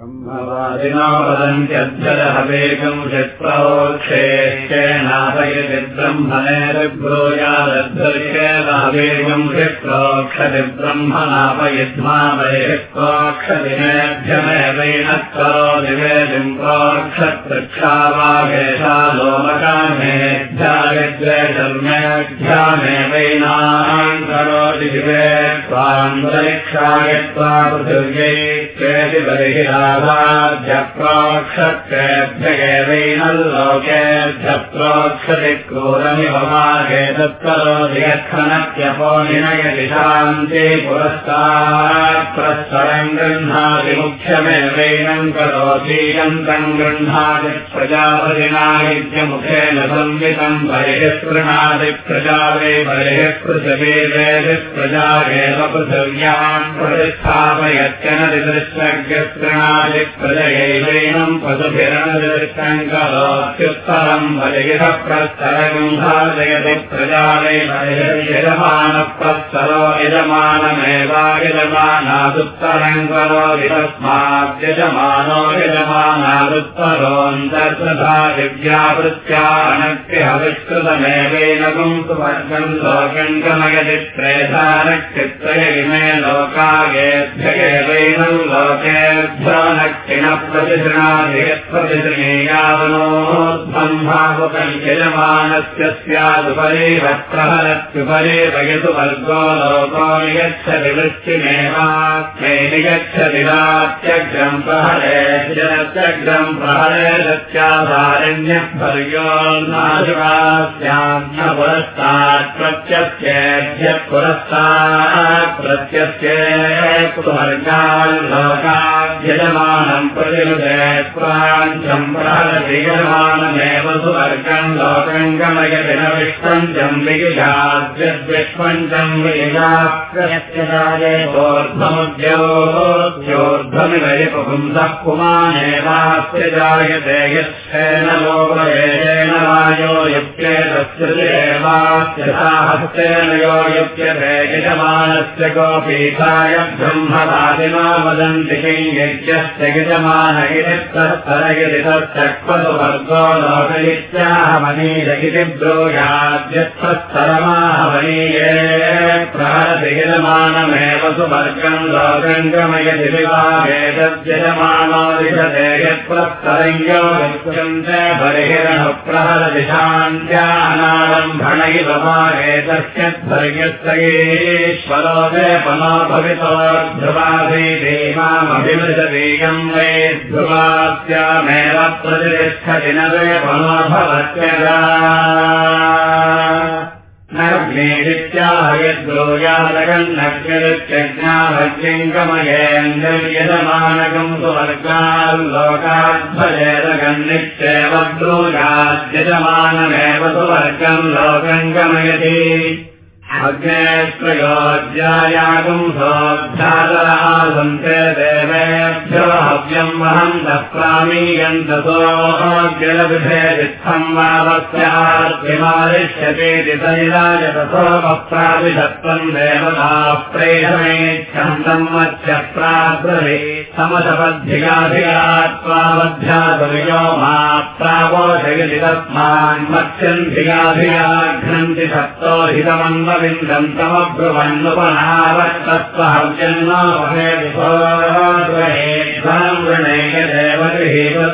ब्रह्मवादिनो वदन्त्यध्यरहवेगम् षट्प्रोक्षेक्षेणापयति ब्रह्मणेर्भूयादर्शेनावेगम् षट्प्रोक्षति ब्रह्मणापयद्मावयत्प्रोक्षदिनेभ्यमेवेण प्रोदिवेदिम् प्रोक्षप्रक्षावागेषा लोमकामेभ्याविद्वेषर्मेभ्यामेवैनाम् करोति दिवे त्वान्तरिक्षाय त्वा पृथिव्यै चेति बलिहिरा शान्ति पुरस्तात् परस्परम् गृह्णाति मुख्यमेवैनम् करोतीयन्तम् गृह्णाति प्रजापतिनायुज्यमुखेन संवितम् बलिः स्पृणाति प्रजावे बलिः पृथिवीवेदि प्रजा एव पृथिव्याम् प्रतिष्ठापयत्यनदिदृश्यज्ञस्पृणाति प्रजयैवैनम् पशुभिरणदृष्टम् करोत्युत्तरम् बलिः प्रस्तरगुम्भाजयति प्रजाले यजमानप्रस्तरो यजमानमेवा यजमानादुत्तरम् करोति तस्माद्यजमानो यजमानादुत्तरोऽन्तर्तथा दिव्यावृत्त्या अनग्रहविष्कृतमेवेन गुंसुवर्गम् लोकम् गमयति त्रेधानक्षित्रय इमे लोकागेभ्यगेवैनम् लोकेभ्यो प्रतिशृणीयावनोद्बन्धावकम् यजमानस्य स्यादुपरि वक्प्रहरत्युपरि वयतु वर्गो लोको निगच्छति वृत्तिमेवात्मै निगच्छति रात्यग्रम् प्रहरे जनत्यग्रम् प्रहरे पर्योन्नाशिवास्यान्न पुरस्तात् प्रत्यस्येभ्यः पुरस्तात् प्रत्यस्येवर्गाल्लोकाद्यजमानम् प्रतिरुदे प्राञ्चम् प्रहरति यजमानमेव सुवर्गम् लोकम् गमयति न विष्पञ्चम् वियुजाद्यद्विष्पञ्चम् वियुजास्योर्ध्वमुद्योद्योर्ध्वमिव पुंसः पुमानेवास्य जायते यच्छेन लोकवेदेन वायो युक्त्येतस्य देवास्य साहस्तेन यो युक्यते यजमानस्य गोपीठाय ब्रह्मवादिनो वदन्ति किं यज्ञस्य यजमान इति तत्तरयति तच्चक्वतु वर्गो लोकयित्याहमनीय इति ब्रूयाद्यत्तस्तरमाहमनीये प्रहरति यजमानमेव सुवर्गम् लोकम् गमयति विवाहेतद्यजमानो दिशते यत्प्रस्तरञ्जो विष्यन्ते बर्हिरणः प्रहरति शान्त्यानारम्भण वै ध्रुवास्यामेव प्रतिष्ठति न भवत्यगा। नग्नेदित्याहयद्रोयादगन्नग्नित्यज्ञाभज्यङ्गमयेन्द्रयजमानकम् सुवर्गाल्लोकाध्वजेदगन्नित्येव द्रोयाद्यजमानमेव सुवर्गम् लोकम् गमयति अग्नेश्वयोज्यायागुम् सोऽध्यातरासन्ते देवेभ्यो हव्यम् वहम् दप्रामीयन्तसोऽग्रविभेदित्थम् वावस्यार्थिमारिष्यतीति तैराजतसोमप्राविधत्वम् देवताः प्रेषमेच्छन्दम् मत्स्य प्राब्रवे समसपद्धिगाभिगात्वावध्यातुर्यो मा प्रावोषयति तस्मान्मत्स्यन्धिगाभिगाघ्नन्ति सप्तो तमब्रुवन्नुपनावत्तत्त्वहव्यन्नोहेणेकदेवगृहीतस्याहुदस्य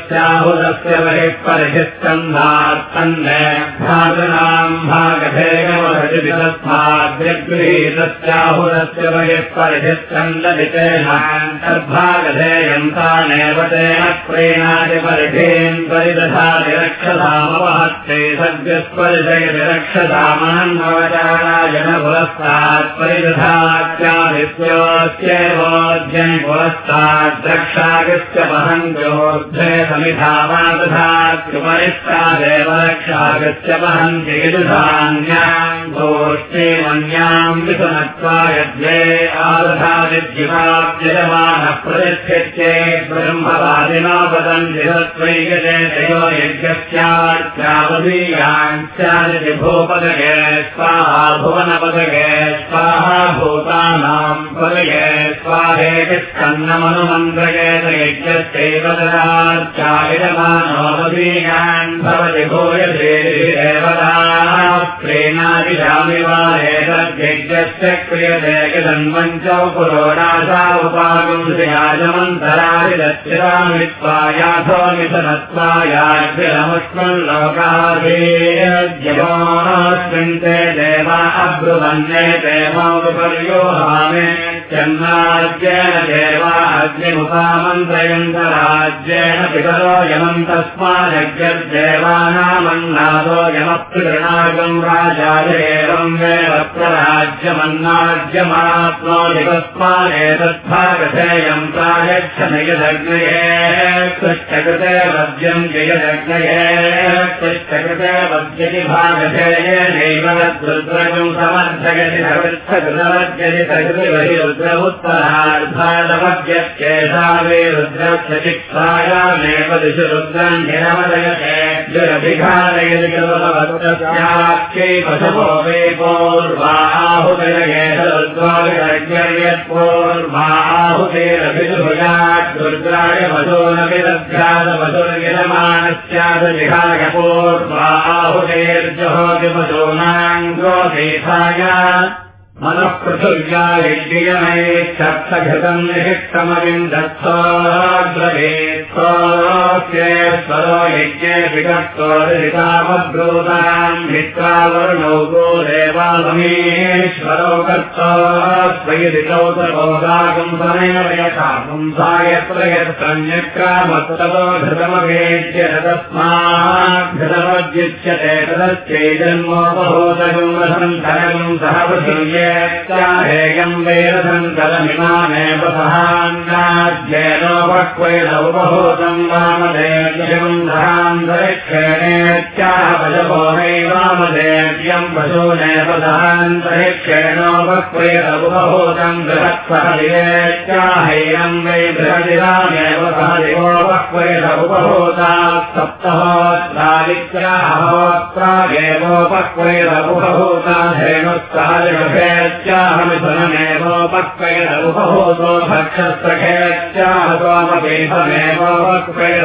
बहिः परिचित्सन्धात्तन्नेभ्यातृणाम् भागभेगमभजति तस्माद्यगृहीतस्याहुदस्य बहिः परिचित्सन्दलितेनान्तर्भागधेयन्तानेव तेन प्रेणाति परिधेन् परिदधाति रक्षसामवहत्ते सद्यस्परिशयति रक्षसामान्नवचारायण पुरस्तात् परिदधात्यादित्योऽस्यैवोऽध्यन् पुरस्तात् रक्षागस्य समिधावादधात्युपरिष्टादेव रक्षागस्य वहन्ति सोष्टे मन्याम् विसनत्वा यद्वे आदधादिद्युमाप्यजमानः प्रतिष्ठित्ये ब्रह्मवादिना वदन्ति सत्त्वैकजयतयो यज्ञस्याच्चावधीयाञ्चादिति भूपदगे स्वाहा भुवनपदगे स्वाहा स्वाहेति स्कन्नमनुमन्त्रयेत यज्ञस्यैव ददाच्चायमानोऽवधीयान् भवति भूयते देवता प्रेणादिशामि वा एतद्यज्ञस्य क्रियते उपागुंसयाजमन्तरादिदच्छिरामित्वायाथो निधनत्वायाग्रमस्मन् लोकाभिस्मिन् ते देवा अब्रुवन्ये देवोपपर्यो हामे चन्नाज्येन देवा अग्निमुपामन्त्रयन्त राज्येन नादो यमम् तस्मादग्रदेवानामन्नादो यम राजायेवम् वेव प्रराज्यमन्नाज्यमाप्नोति तस्मादेतद्भागधेयम् कृष्टकृते जयदग्नये कृष्टकृते समर्थयति वे रुद्रक्षचिक्षाया रुद्रक्षचिक्षायामेव दिशु रुद्रम् निरमदयते दुरभिघालयति कृतवत्तस्याख्यै पशवो वे पूर्वाहुदयेत रुद्वायुरज्ञर्यत्पूर्वाहुतेरभिजुभुजात् रुद्राय वशो न विदध्याद वशुर्विरमाणस्याद विहाय पूर्वाहुतेर्जहोति पशूनाङ्गोधेथाय मनः पृथिव्या यज्ञयमे सप्तघृतम् निहिक्तमविन्दत्सोद्रवेत्सोऽस्येश्वरो यज्ञे विगत्सोरितामब्रूताम् भित्त्वा वर्णौ गो देवालमेश्वरो कर्ता स्वयदितौ तपोदागम् समेव यथा पुंसाय प्रयत्सन्यक्रामत्ततो घृतमवेद्य तस्माद्धृतमद्युच्यते तदश्चैजन्मोपभूतगम् रसन्तरगम् सह पृथिव्ये चेत्याहेयम् वैरसन्तरमिमामेव सहान्नाद्येनोपक्वैरवबहूतम् वामदेव्यम् सहान्तरिक्षेणेत्याह पशवो नैवामदेव्यम् पशूनेव सहान्तरिक्षेणोपक्वैरवबहूतम् बृहत्सहदिवेत्याहेयम् वै बृहदिरामेव सहदिवोपक्वैरवबहूतात् सप्तहोत्रादित्याहोत्रागेवोपक्वैरवबहूता धेनुत्सादिषे धेनुस्तादिषभेत्याहमिथुनमेवोपक्वेन उपभूतो भक्षस्त्रखेत्याह त्वामपेशमेवोपक्वेन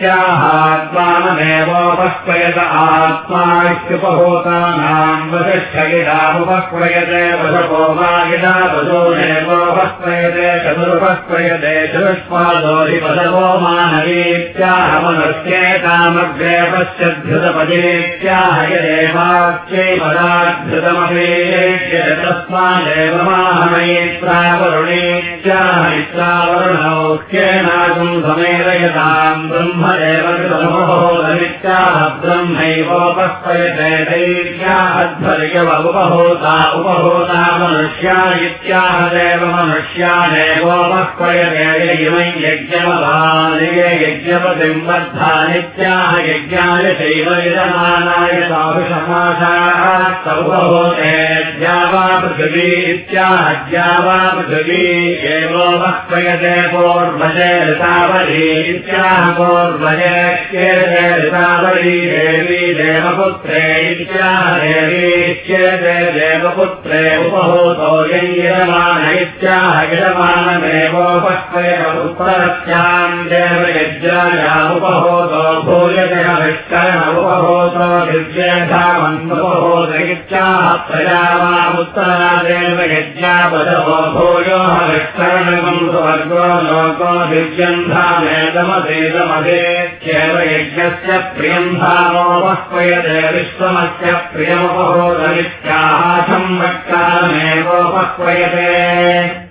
उपभूता इत्याहात्मानमेवोपक्वयत आत्मात्युपभूतानाम् वसिष्ठगिडामुपक्वयते वशपो वा गिडा वशोनेवोपक्वयते चतुरुपक्वयते चतुष्पादो हि वशवो मानवीत्याहमनुष्येतामग्रे पश्यद्धृतपदेत्याह यदेवाच्यै पदाद्धृतमपेक्ष्य तस्मादेव माहमयित्रावरुणेत्याह मित्रावरुणौक्येनागम् समेदयताम् ब्रह्मदेव कृतमहोदमित्याह ब्रह्मैवोपक्वयते दैत्याहध्वर्यव उपभूता उपभूता मनुष्या इत्याह देव मनुष्यानेवोपक्वयते इमै यज्ञमभानिये यज्ञपतिम् बद्धानित्याह यज्ञाय चैव यजमानाय ताभिषमाशात् उपभूते द्यावा पृथिवी इत्याह द्यावा पृथिवी एवोपक्वयते पूर्वजे ऋतावली इत्याह पूर्वजे देवी देवपुत्रे इत्याह देवीच्येते देवपुत्रे उपभूतो इत्याह यजमानमेवोपक्वयत उत्तरस्याम् देव यज्ञाया उपभूतो भूयजयविष्करण उपभूतो दिव्यधामन्मुपभूत इत्याह प्रजावामुत्तरा देव यज्ञापदवो भूयो हविष्करणम् सुवर्गो लोको दिव्यम् धामेदमधेदमधेत्येव यज्ञस्य प्रियम् धामोपक्वयते विश्वमस्य प्रियमुपभूतमित्याहासंवत्कालमेवोपक्वयते पशवोवायिना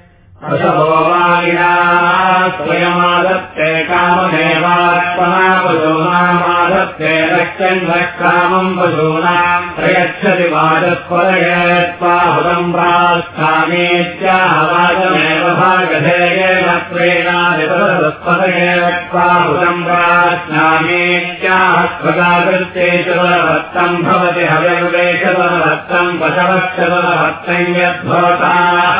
स्वयमादत्ते काममेवात्मना पशूनामादत्ते रक्षन् रक्षामम् पशूनाम् प्रयच्छति वाचस्पदयत्वाहुतम् प्रास्थानेत्याहवाचमेव भागधेयेन प्रेणादिपदस्पदयत्वाहुतम् प्राश्नामेत्याह स्वगाकृत्ये च बलभक्तम् भवति हव्यनुदेशबलभक्तम् पशवश्च यद्भवताः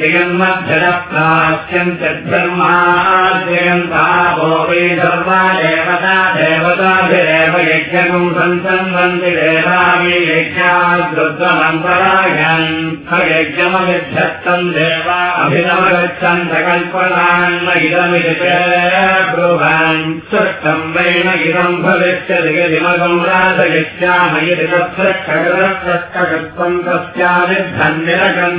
जयन्मध्यरप्राश्यन्त्यधर्माजयन्ताभो वै सर्वा देवता देवताभिरेव यज्ञकम् सन्तन्वन्ति देवामि यज्ञाद्रुद्वमन्तरायन् यज्ञमविध्यस्तम् देवा अभिनवगच्छन्त कल्पनान्न इदमिति ब्रुवन् सृष्टम् वैन इदम् भविष्यति यदिमगम् राजयिष्याम यदि तत्र खगरत्वम् तस्यादिद्धन्यरकम्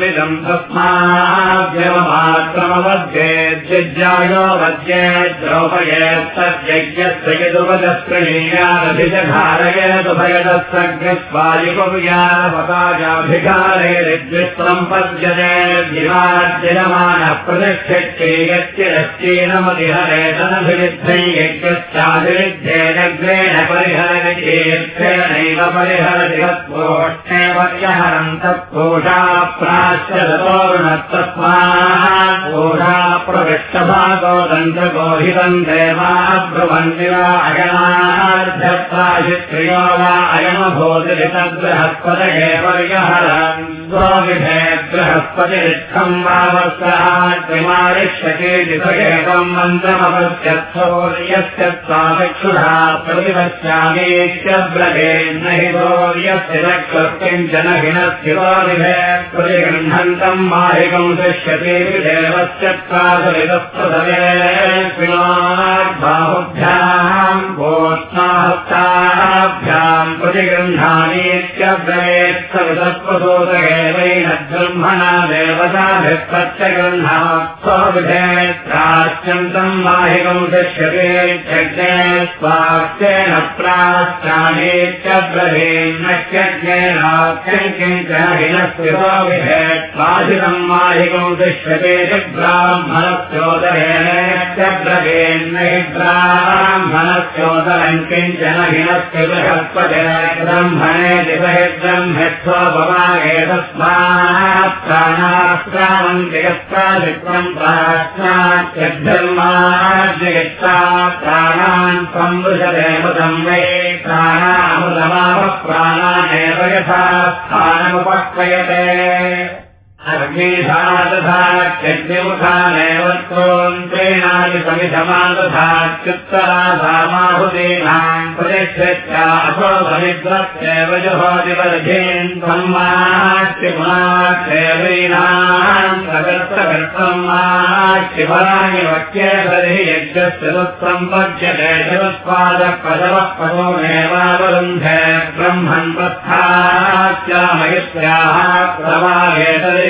तस्माद्यवमाक्रमवद्येज्यायो वद्ये द्रौपयेत्तद्यज्ञस्य यदुपदस्पृणीयादभिजधारयेदुभयदस्सग्रस्वायुपयापताजाभिघारयद्विस्त्रम् पद्यते दिवाद्यमानः प्रतिष्ठित्येयत्यरश्चीनमतिहरेतनभिरुद्धै यज्ञश्चाभिरुद्धेनग्रेण परिहरतीर्थेनैव परिहरति तत्पोष्णे पर्यहरम् तत्पोषा प्राश्चतोरुणस्तस्माोढा प्रविष्टभागो दन्तगोहितम् देवाब्रुवन्दिवा अयनार्ध्यप्राशित्रियो वा अयमभूतिरितद्बृहस्पदये पर्यहरन् स्वविधे बृहस्पतिरित्थम् वावस्यात्रिमारिष्यकेति स एकम् मन्त्रमपत्यत्सौर्यस्य स्वाचक्षुषा प्रतिपश्यामीत्यब्रजेन्न हि सौर्यस्य चक्षुर्किञ्चन हिनस्थिरोविधे प्रतिगृह्णन्तम् माहिकम् दृश्यते देवस्य बाहुभ्याम् गोष्णाहस्ताभ्याम् प्रतिगृह्णानीत्यब्रवेत्सवितत्वदोदगेवैन ब्रह्मणा देवताभिः प्रत्यगृह्णा स्वविधेत्राश्चन्तम् माहिकम् दृश्यते यज्ञे स्वाक्षेण प्राश्चानेत्यब्रवीन्नत्यज्ञेनाख्यम् किञ्चन हिनस्थिरोविधेत्वाधिकम् माहिकम् दृश्यते ब्राह्मणस्योदरेणत्यब्रवीन्न हि ब्राह्मणस्योदरम् किञ्चन हिनस्य दिवहि ब्रह्मत्वपमागे तस्मात् प्राणास्त्रावन्ति यत्रादित्रम् प्राश्चात्यद्धर्माद्ययत्रा प्राणान् संवृशते मुदम् वै प्राणामुदमाप प्राणानेव यथा स्थानमुपक्वयते जुहोदिवर्धीन् सम्माच्यपुनाच्येवीनाम् प्रकर्तकर्तम् माच्यपराणि वक्येभरि यज्ञस्य चतुष्पादः पदवः पदोमेवावरुन्धे ब्रह्मन् पस्थाच्यामयित्र्याः प्रवाहेतरि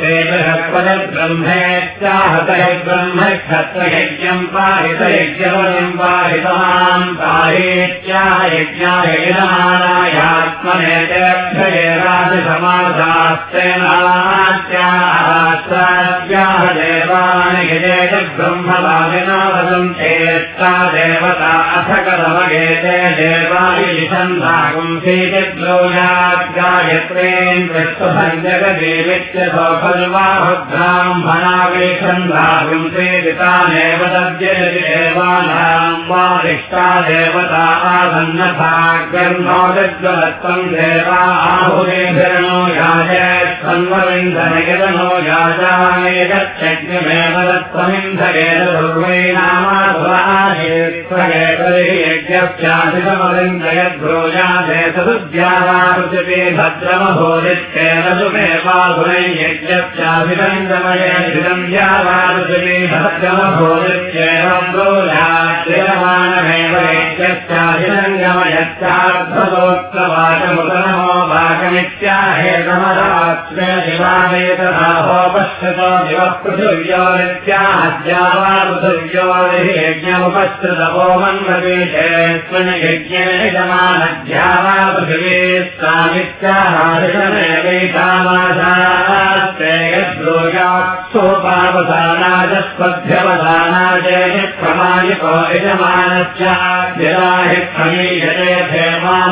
प्रभो ब्रह्मेत्याहतः ब्रह्म क्षत्रयज्ञम् पाहितयज्ञवयम् पाहितवान् पाहेत्याह यज्ञाय यजमानायात्मनेतेभ्यये राजसमासास्तेनात्याः देवानि यजेत ब्रह्मवादिना वदन्ते देवता अथ कथमगेते देवायुषन्धागुंसीतिद्रोयात् गायत्रेन्द्रस्वभञ्जगदेवित्यसौ खल्वाहुद्राम्भणावेषन्धागुंसीदितानेव तद्यजति देवानाम् वारिष्ठा देवता आसन्नभागर्मोदज्वलत्वम् देवा आहुरेभिरणो याय सन्वविन्धनयदनो याजाने गच्छज्ञमेव तत्त्वमिन्धकेन सर्वै नामाधुरायज्ञप्स्यादितमलिङ्गयद्रोजादे सदुद्यावापृथिवे भद्रमभोदित्येन सुमेवाधुरै यज्ञप्स्याभिलिङ्गमयधिरम् द्यावापृथिवे भद्रमभोदित्येवम् रोजाद्यमानमेव यज्ञप्स्याभिलिङ्गमयच्चार्थदोक्तवाचमुदनमो वाचमित्याहेतमरात्मे शिवावेतदाहो पश्यतो दिवः पृथिव्योरित्याद्यावा पृथिव्योरिः यज्ञमुपश्रुतपो मन्मवीषेऽस्मिन् यज्ञे यजमानध्यावा पृथिवी यदा हि प्रमीयते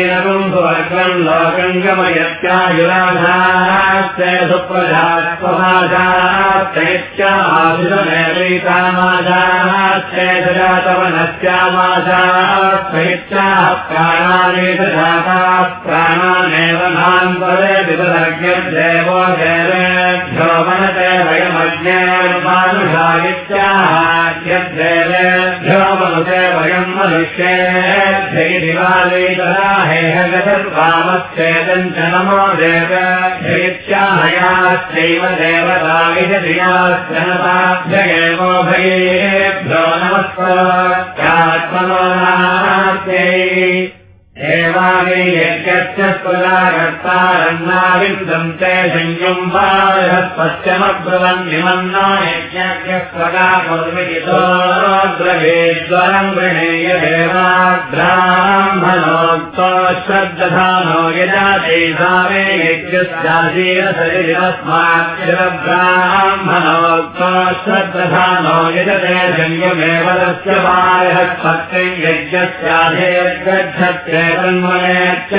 यज्ञश्चैवेन कुम्भवर्गम् लोकम् गमयत्यायुराधास्ते सुप्रजात्वभाषास्तेत्याहासुरमेवैतामाशास्ते सजातवनस्यामाशास्त्वैत्याः प्राणानेतजाताः प्राणानेव नान्तरे विदर्ग्यदेवो देवेभ्यो मनते वयमज्ञेर्मानुषायित्याहाद्यद्देवेभ्यो मनुते वयम् मनुष्येभ्यै दिवालेतरा हेहगतर्वामच्छेदम् च नमो देवेभ्यैत्याहयाश्चैव देवताविषधियाश्चनताभ्यगेवो भयेभ्यो नमस्कात्मनो नास्यै देवानि ते संयुम् बालहस्पश्चमब्रुवन् निमन्ना यज्ञस्य स्वगाकुर्विहितोद्रवेद्वरम् गृणेय देवाब्राह्मणोक्तो श्रद्दधानो यदा यज्ञस्याधीरशरीरस्माक्षरब्राह्मणोक्तो श्रद्दधानो यजते संयमेव तस्य बालहस्पत्यम् यज्ञस्याधेर्गच्छत्रे न्मनेत्य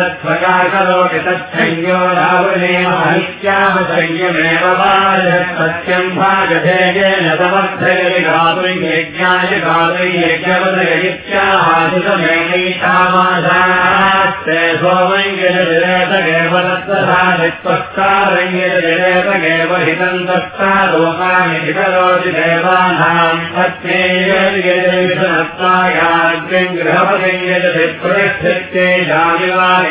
तत्प्रकाशलोकि तच्छञ्जो रावणेमहनित्याम संयमेव सत्यम् भागधे येन सोमङ्गेव तत्तथानित्वस्तारङ्गेव हितं लोकानि विकरोति देवानाम् पत्नेयजनत्वायाग्रम् गृहपतिङ्गजति प्रतिष्ठित्ये जामिवानि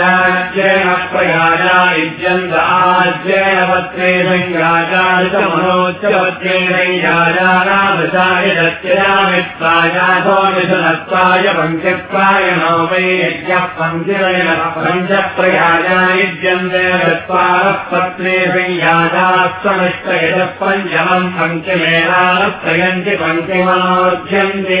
राज्येन प्रयाजा युज्यन्त आज्येन पत्रे संयाचारितमनोच्चपत्रेण याजानामृताय दत्ययामित्वायाथो मिथुनत्वाय पञ्चत्वाय नो वै यज्ञः पञ्चरेण पञ्चप्रयाजा युज्यन्ते चत्वारः पत्रे संयाजास्त्वमिष्टयतः पञ्चमम् पञ्चमेनात्रयन्ति पञ्चमनोध्यन्ते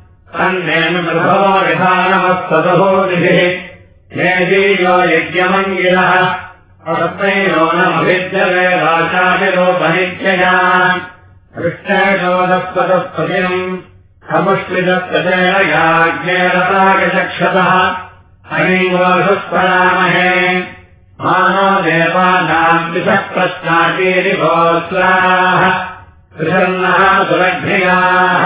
तन्नेन मृभो विधानमस्तदहोदिः हेदीयो यज्ञमङ्गिरः तस्मैनो नमभिद्यवे राशाभिरोपनित्यया कृष्णेशोदस्पदस्पतिम् समुष्मिदस्पतेन याज्ञेरतागचक्षतः हरिङ्गोषुस्परामहे मानो देवानाम् कृषन्नः सुलभ्ययाः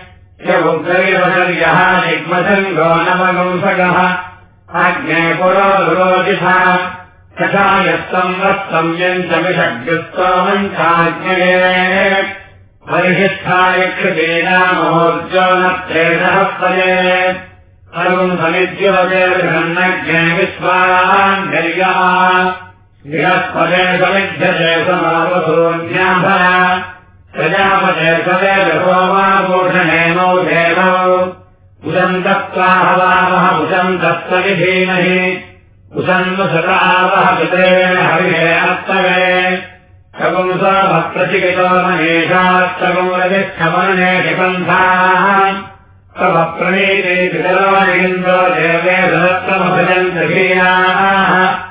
पुरो दुरोजिथा तथा यत्तम् वत्तम् यञ्चमिषग्युस्तोमम् चाज्ञये परिशिष्ठाय कृतेनामोर्जो न प्रेतः पदे। सर्वम् समिद्यवते बृहन्नज्ञे विश्वान्यर्यः गृहस्पदे समिध्यते समावसोऽन्याभः उदम् दत्तविधीमहि उदन्वसतावः पितरेण हरिहे अस्तवे कपुंसभप्रचिकितो महेशास्तगौरविक्षमणे निबन्धाः। तव प्रणीते पितरोनिन्द्रो देवे धीयाः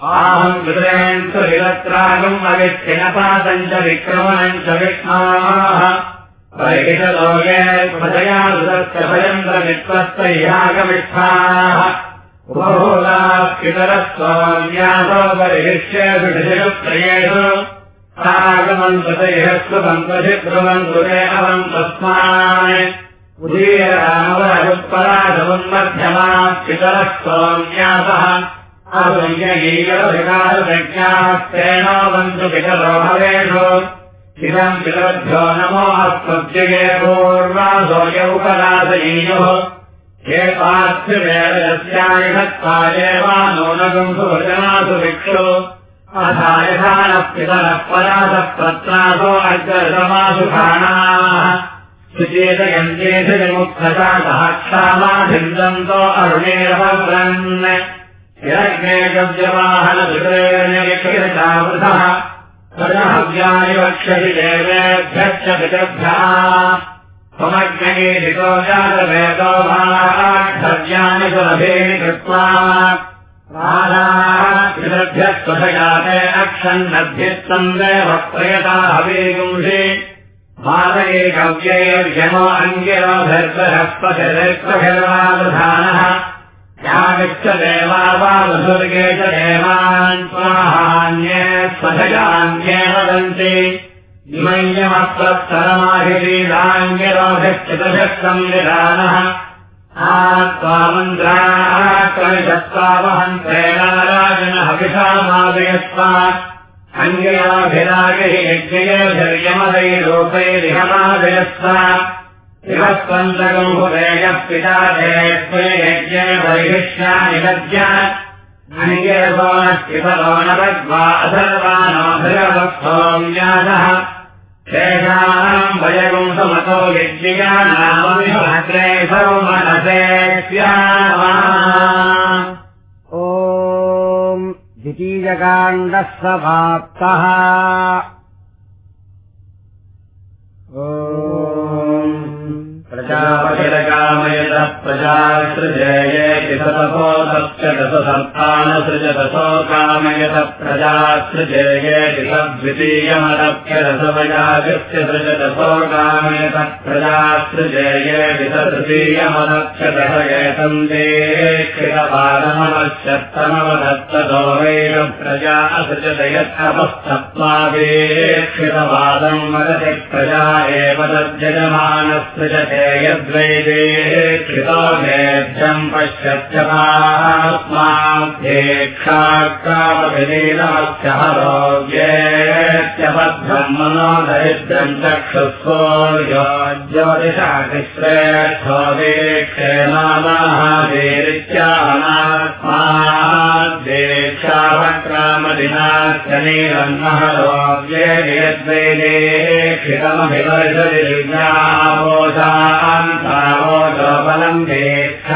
आहम् अविच्छिनपादम् च विक्रमणम् च विष्णाः। परिहितलोके प्रजया सुदस्य भयन्द्रमित्वस्तैयागमिष्ठाः उपभूताः पितरस्वाम्यासो परिहिष्येषु सागमम् कृतयस्तु बन्धुषिब्रुवन्तु ते अवम् तस्मान् उदीयरामवरुत्पराधवन्मध्यमा पितरस्वाम्यासः अवञ्जयीयविकारज्ञास्तेनो बन्धु पितरो भवेषु इदम् पितृभ्यो नमो अस्मद्यये पूर्वासोऽयौपराधयीयुः ये पार्थिवेदस्यायत्वायेवानोनगुंसु वचनासु भिक्षु। अथा यथा नः पितरः परासः पत्रासो अग्रसमासु खाणाः सुचेतयन्तेषु विमुक्तता यज्ञे गव्यवाहनविक्रेणविक्रियतावृतः तदहव्यानि वक्षसि देवेभ्यश्च पितृभ्यः। त्वमज्ञयेदितो जातवेदो भाक्षव्यानि सुलभेनि कृत्वा। देव प्रयता हवेगुंषि। बालये कव्यैर्यमो अङ्गिरोभिर्बृहस्पतिर्बृहर्वादधानः यागच्छ देवा वा वसुर्गे च देवान् स्वाहान्ये स्वधजान्ये वदन्ति इमय्यमत्वत्तरमाहिरीडाङ्गिरोभिश्चितभिः संविधानः आत्वामन्द्राः कविषत्वावहन्त्रेणाराजन हविषामादयस्व अङ्गयाभिरागैः इवस्पन्दगम्भुरेयः पिता यज्ञे अङ्गेसोनस्तिफलोनवद्वा अथर्वानो भगवत्सोम्यासः तेषाम् वयगुंसमतो यज्ञयानामग्रे सौमनसे स्यामा। द्वितीयकाण्डः समाप्तः प्रजापतिरकामयतः प्रजासृजेयेति सतपोतश्च दशसर्पाणसृजदशो कामयतः प्रजासृजेयेति सद्वितीयमदप्यरसवयागस्य सृजदशो कामयतः प्रजासृजेयेति सतृतीयमदप्य दशयेतम् देक्षितपादमवश्यत्तमवदत्तदो वैर प्रजा असृजदयत्तमस्तत्त्वादेक्षितपादम् वदति प्रजा एव तद्यजमानसृजते यद्वैदे कृतोभ्यम् पश्यत्यमात्माध्येक्षाकामविलीनमस्य हरोग्येत्यबद्धम् मनोदरिद्रम् चक्षुस्वोर्यो ज्योतिषातिश्रेष्ठो दीक्षेनामादेक्षावक्रामदिनात्यनीरन्महरोग्ये यद्वैदे Amen.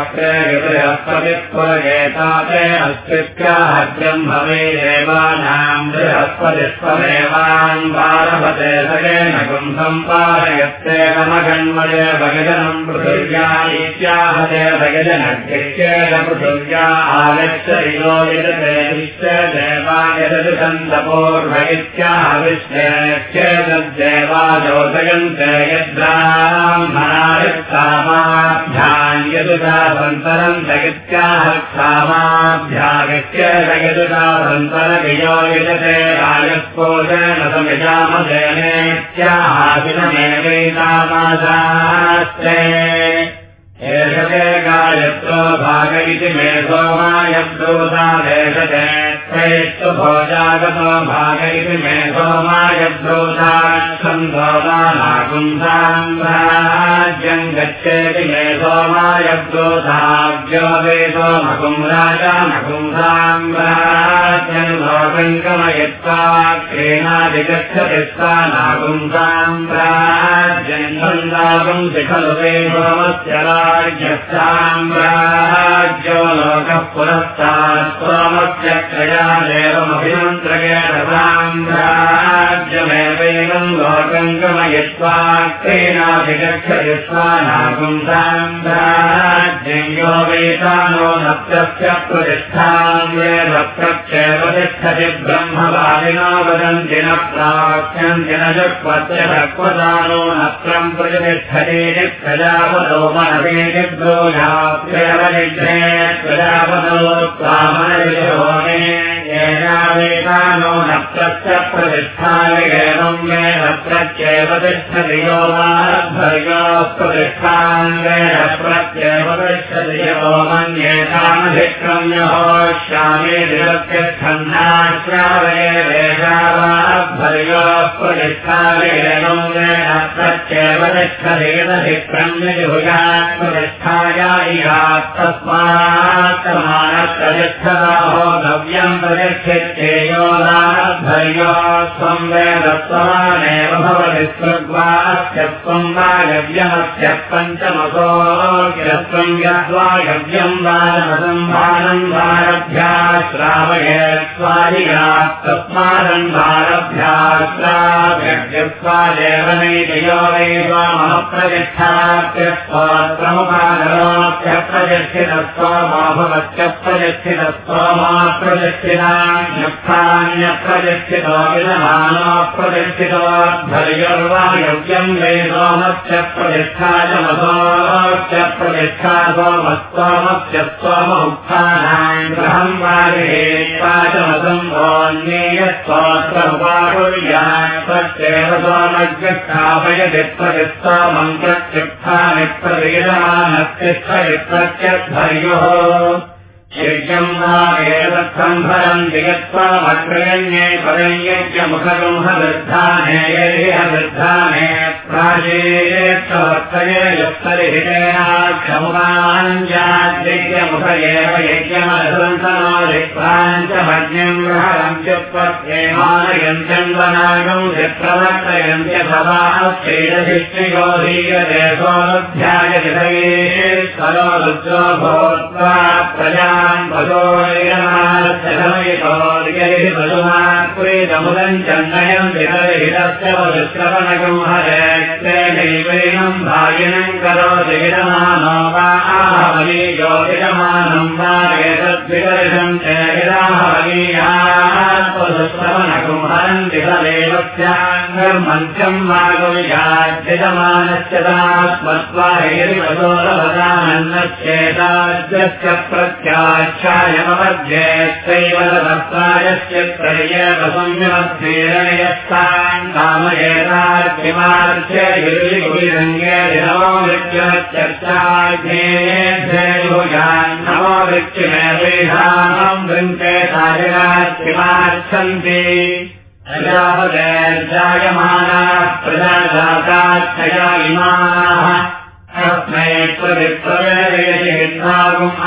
यप्रे बृहस्पतिपुरगेता ते अस्तित्याहत्यम् भवे देवानाम् बृहस्पतिष्वदेवान् पारभते सगेन पृथिव्या इत्याहते भगजनग्यश्चेन पृथिव्या आगच्छ इलो यजते विश्व देवायदन्तपूर्व इत्याहविश्वेश्चेतद्देवाजोदयन्ते यद्ब्राह्मणायुक्तामाभ्याम् यदुषा सन्तरम् जगित्याहक्षामाभ्यागत्य यदुषा सन्तरवियो यजते राजस्पोषेण समिजामजयनेत्याहासिनमेवैतामाशास्ते एषते गायत्रो भाग इति मे त्वयस्तु भोजागतो भाग इति मे सोमायब्रूता सन्धोदानाकुम्साम्राज्यम् गच्छेति मे सोमायब्रूताभ्यो वे सोमकुम् राजानकुम्साम्राज्यम् लोकङ्कमयत्वा क्रीणादिगच्छति स्थानाकुम्साम्राज्यम् छन्दाकुंसि खलु वे सोमस्य राज्यस्ताम्राज्यो लोकः पुरस्तात् सोमस्य क्रयादेवमभिमन्त्रकेण साम्राज्यमेवैनम् लोकम् गमयित्वा क्रीणाभिगच्छति स्वानाकुम् साम्राज्यम् यो वेतानो नप्तस्य प्रतिष्ठाम् वेद प्रत्येव तिष्ठति ब्रह्मवादिनो नत्रम् प्रतिष्ठति प्रजापदो मनवेति ब्रूयाप्यवनिघ्ने प्रजापदो त्वामनविशोमे येनावेतानो नप्रस्य प्रतिष्ठाय एवम् मे नप्रत्येव तिष्ठति यो प्रतिष्ठान् वेन प्रत्येव तिष्ठति यो दिवत्यच्छन्नाश्रावये वेदावाभर्यो प्रतिष्ठाय एवम् वेन प्रत्येव तिष्ठति यदधिक्रम्य जुहुयात् प्रतिष्ठाया इहात् तस्मात् समानप्रतिष्ठदाहो गव्यम् प्रतिष्ठित्येयो नाभर्यो स्वम् वेदत्वमानेव भवति स्वर्ग्वास्यत्वम् वा गव्यमस्य पञ्चमसोऽस्यत्वम् यद्वा गव्यम् वानमसम् वानम् वारभ्या श्रावये स्वादिगात् तस्मादम् वारभ्या श्राव्यस्वादेव नैतयो वै स्वामः प्रतिष्ठाप्यस्वात्रमुपादरोऽप्यप्रतिष्ठितस्त्वमाभवत्यप्रतिष्ठितस्त्वमा प्रतिष्ठितान्यप्रतिष्ठितो विदमानोऽप्रतिष्ठितोद्धर्यर्वायोग्यम् वेदोमस्य प्रतिष्ठा च प्रतिष्ठा सोमज्ञस्थापयति प्रतिष्ठामम् प्रत्युत्थानि प्रवेदमानस्य प्रत्यद्धर्योः यज्ञम् वा एतत्सम्भरम् जगत्त्वामग्रयण्ये परयज्ञमुखगुंहवृद्धाने यर्हिहवृद्धाने प्राचेत्तवर्तये युक्तरिहितेनाक्षमुखाञ्जाद्यज्ञमुख एव यज्ञमसन्तमादिक्राञ्चमज्ञम् ग्रहणम् चुत्पत्येमानयन्त्यम् वनागम् चित्रवर्तयन्त्य सदाश्चैरशिष्टियो धीयते सोऽध्याय विधये स्वरो रुद्रो भूत्वा प्रजा पशोयमानश्चोर्यैः चन्दयम् वितरिहितस्य वदुश्रवणकम् हरेणम् भागिनम् करोति विरमानो वा आहवली ज्योतिरमानम् वा एतद्वितरिषम् च विराहवलीयात्वदुश्रवणकम् हरन्ति हिरिवशोरवदानन्नश्चेताद्यस्य प्रत्याख्यायममध्ये दत्तायस्य त्रय्यवसंयमध्येरणयस्तान् कामयेतार्थिमार्च्य गिरिगुरिरङ्गे नमो मृत्युचर्चाज्ञेभ्येभुजान् नमो मृत्युमेवेधाम् वृन्ते साजरार्थिमार्च्छन्ति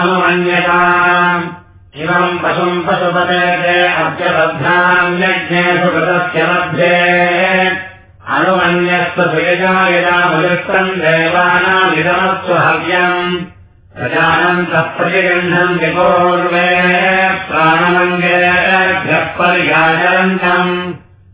अनुमन्यताम् इमम् पशुम् पशुपते अद्यबद्धाम् यज्ञेषु कृतस्य मध्ये यदा मुदुष्टम् देवानामिदमस्व हव्यम् प्रजानन्तः प्रतिगृह्णम् विपूर्वे प्राणमङ्गेभ्यः पर्याचरन्तम्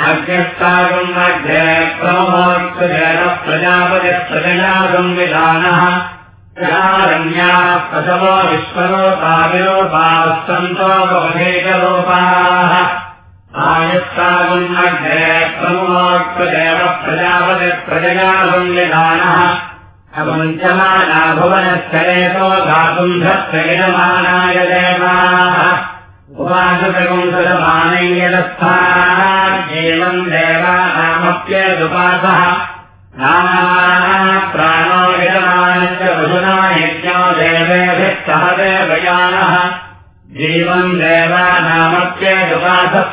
अग्निस्तागम् मध्ये प्रमोक्तजेन प्रजापतिः प्रजयासंविधानः रण्याः प्रसवो विश्वरोपाविरोपाः सन्तोपवधेकलोपाः आयुस्तागम् मध्ये प्रमोक्तदेव प्रजापतिः प्रजयासंविधानः अमुञ्चमाना भुवनश्चरेतो गातुम् धत्तयमानाय देवाः उपासकपुंसमानयस्थाजीवम् देवानामप्येदुपासः। प्राणो यजमानस्य पशुना यज्ञो देवेभिः सह देवयानः जीवम् देवानामप्येदुपासः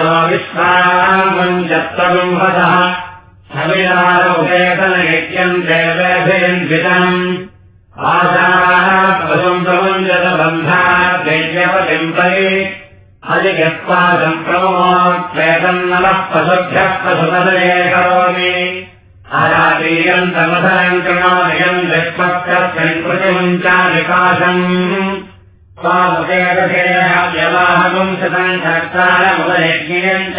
सो विश्वामञ्जत्तगुम्भतः सविदारोपेतनयज्ञम् देवेभिन्वितम् आशाः पशुम् प्रमुञ्जतबन्धाद्यपतिम् परि अधिगत्वा सम्प्रमोक्लेतम् नमः पशुभ्यः पशुपदये करोमि। अरातीयन्तमधरम् कृणोदयम् दृष्पक्षस्मिन् प्रतिमुञ्चानिकाशम् स्वामुखेदशेयवाहकम् शतम् शक्तारमुदयज्ञेयम् च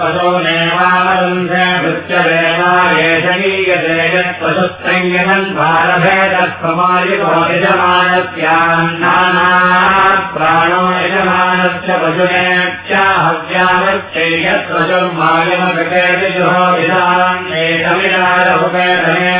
पशो यत्पशुसंयमन् भारभेदप्रमायुको यजमानस्यान्नाना प्राणो यजमानस्य पशुनेत्याहव्यावच्चै यत्पशुर्मायमकृतेजुहो विधानेतमिनारभुपेतनेत्याह यथा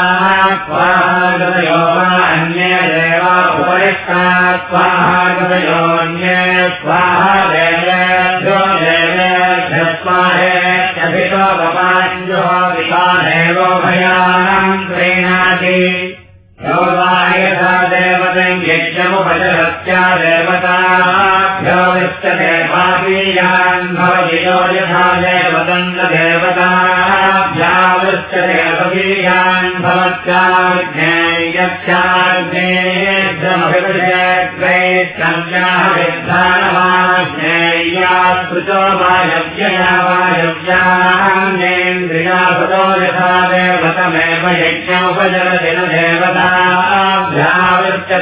श्रुतो वायव्यया वायव्यान्येन्द्रियाभृतो यथा देवतमेव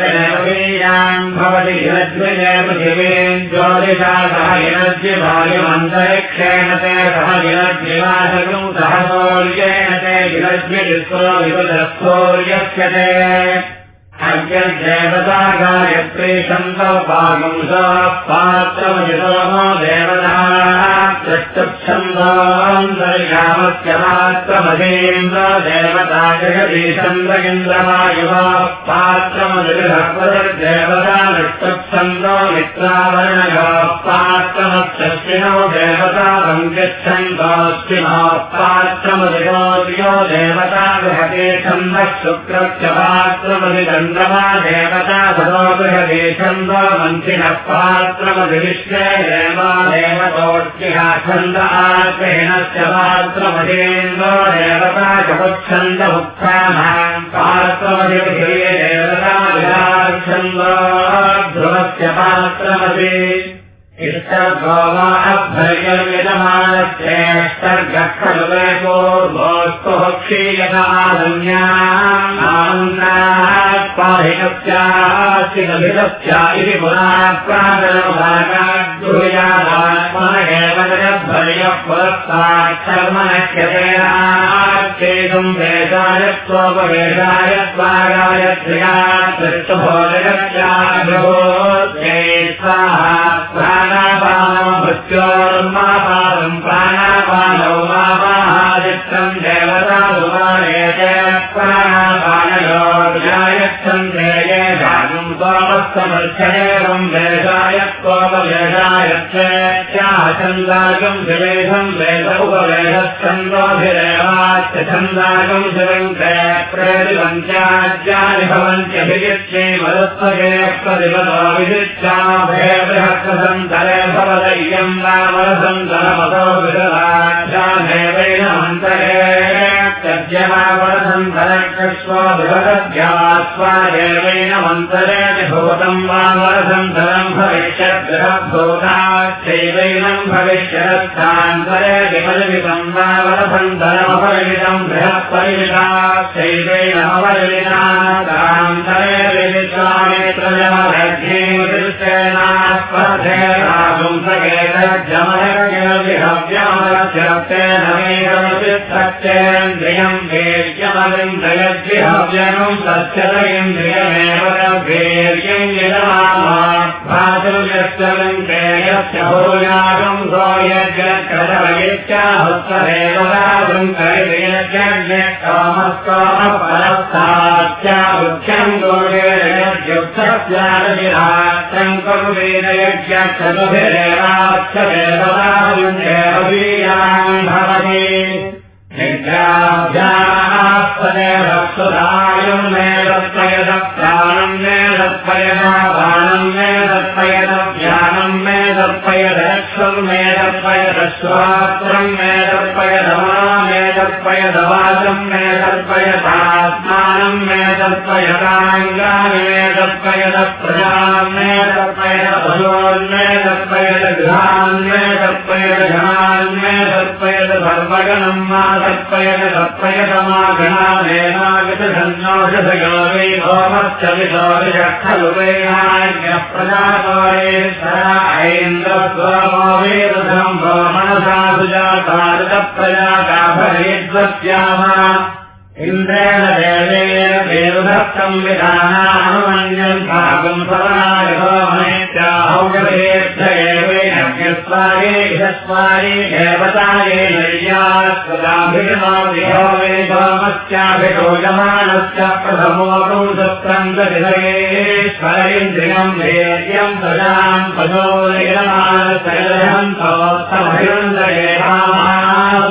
नवीयान् भवति ज्योतिषा सह हिरज्यवायुमन्तरिक्षेण ते सह हिरज्यवासकम् सह सौर्येण ते हिरज्यजिस्रो विपदस्थौर्यस्य ते अग्यदेवता गायत्री शन्तपागुंसः पात्रमजितोमो देवता सृष्टच्छन्दान्तर्यामस्य मात्रमधेन्द्र देवता जगदीशन्द्रगिन्द्रवायुवा पात्रमदृहदेवता नष्टच्छन्दो मित्रावर्णया पात्रमक्षिणो देवता सङ्गच्छन्दाश्चिनो पात्रमदिगोदियो देवता गृहते छन्दः शुक्रस्य पात्रमदिदण्डवा देवता भगो गृहते छन्दो मन्त्रिणः पात्रमदिविश्वे देवा देवतोष्टिहा छन्द आत्मेणस्य पात्रमधेन्द्रो देवता जगच्छन्द उत्थानाम् पात्रमधिपृथिवे देवता विराच्छन्दो ध्रुवस्य पात्रमधे इष्टर्गमानश्रेष्टर्गक्षलुवेकोर्भोस्तु भक्षीयतारण्यास्पाहिकस्यास्तिनभिदस्य इति पुराप्रादनभागाद्गुरुयादात्मनगेव जगद्भर्यः पुरस्ताक्षर्मणक्यतेनाच्छेदम् वेदाय स्वोपवेदाय स्वागाय त्रिया दृष्टभोजगत्याभ्यो स्वाहा प्राणापानो मृत्योर्मापादम् प्राणापानौ मापाहादित्रम् देवता सुमानेत प्राणापानयोर्जायच्छम् देये सोमस्तमर्थदेवम् वेदाय कोपवेदायच्छन्दागम् शिवेशम् वेद उपवेदश्चन्दोभिरेवाच्च छन्दागम् शिवम् प्रेरिपञ्चाज्यानि भवन्त्यभिजित्ये प्रतिपदो विजित्याभे बृहत्सन्तरे भवदय्यम् रामरसन्तरमतो विदराध्यादेवेन मन्तरे तद्यमावरसन्तरक्षस्व बृहदध्यास्वादेवेन मन्तरे भूतम् वामरसन्तरम् भविष्यद्बृहद्भूताश्चैवैनम् भविष्यदस्थान्तरे विपरिमितम् गोवेदयज्युक्तस्यारजिरात्रम् करुवेदयज्ञचतुभिरेवाक्षदेवतायुञ्जेवीयाम् भवति निद्राभ्यास्तदेवसुधायुम् मे दत्पयद प्राणम् मे दत्पयद बाणम् मे दत्पयद ध्यानम् मे दत्पयदक्षम् मे दत्पयद स्वात्रम् मे दत्पयद मा तर्पयदवाचम् मे तर्पयदात्मानम् मे तर्पयदाङ्गानि मे तर्पयद प्रजाम् मे तर्पयद पशोन्मे तर्पयद गृहान्मे तर्पयद जनान्मे तर्पयद सर्वगणम् मा तर्पयद प्रजा गणानेनागतधन्योषधगावे भोमश्चविषादिषखलु भवेद्वस्याम इन्द्रेण देवेन देवदत्तम् विधानानुमन्यम् भागम् सवनायवेक्षयेवेनस्वारे देवताये नैयात्सदाभिर्माभिहो वेदमस्याभिषोजमानस्य प्रथमो पुंसत्रन्दरिधयेश्वरेन्द्रियम् वेद्यम् प्रजाम् पदो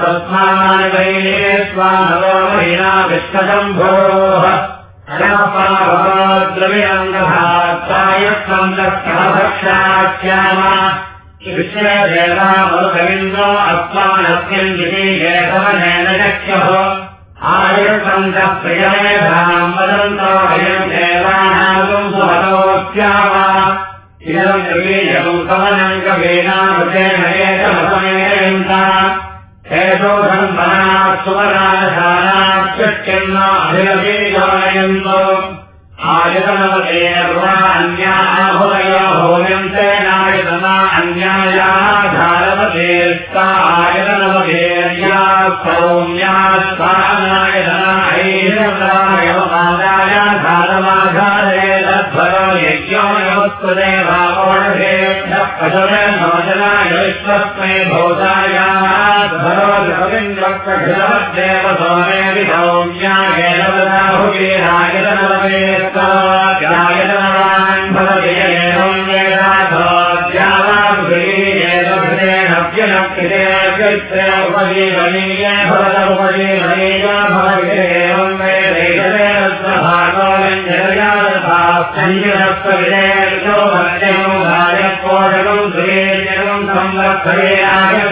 तस्मानवैले स्वानवो महिना विश्वशम्भोः द्रव्याङ्गभात्तायत्सन्दक्षाख्याम विश्वदेवामरुगविन्दो अस्मानस्मिन् चक्षुः आयुर्सन्दः प्रियमेधाम् वदन्तो वयम् देवानागम् सुहतोऽस्याम इदम् निर्वीयम् कवनम् कवीनामृतेन एकमसमेयन्ता हेतोधम् वनात् सुवराधानात् सृष्टिन्नाभिरवीजायन्तो आयतनवते अन्याहुरयो होयन्ते जगविन्द्रक्षिलवद्देव सोमे विधौम्यायेन वदाहुवीरायतनवतेस्तायतनवान् भवति एवं वेदाधोद्यावाभ्रेणभ्यनक्षिते उपजीवनीय भवत उपजीवनीय भवति एवं वेदैकदेवस्वभागोलञ्जयादभाश्चञ्जनस्वविजयो भक्त्यमो भार्यकोशकम् सुरेजकम् संवत्सरे आगस्वत्यम्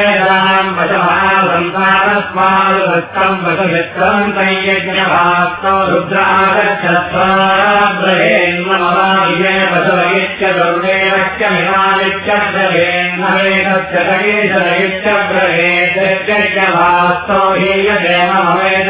पशवासन्तानस्मादृष्टम् पशुमित्रम् तैयज्ञभास्तो रुद्रागच्छत्वाब्रहेन्ममवादिये पशवयित्य दुर्वेणश्च मिमानिश्च ब्रहेन्नवेदस्य गणेशरयिश्च ब्रहेत्यज्ञभास्तो हि यदेव ममेन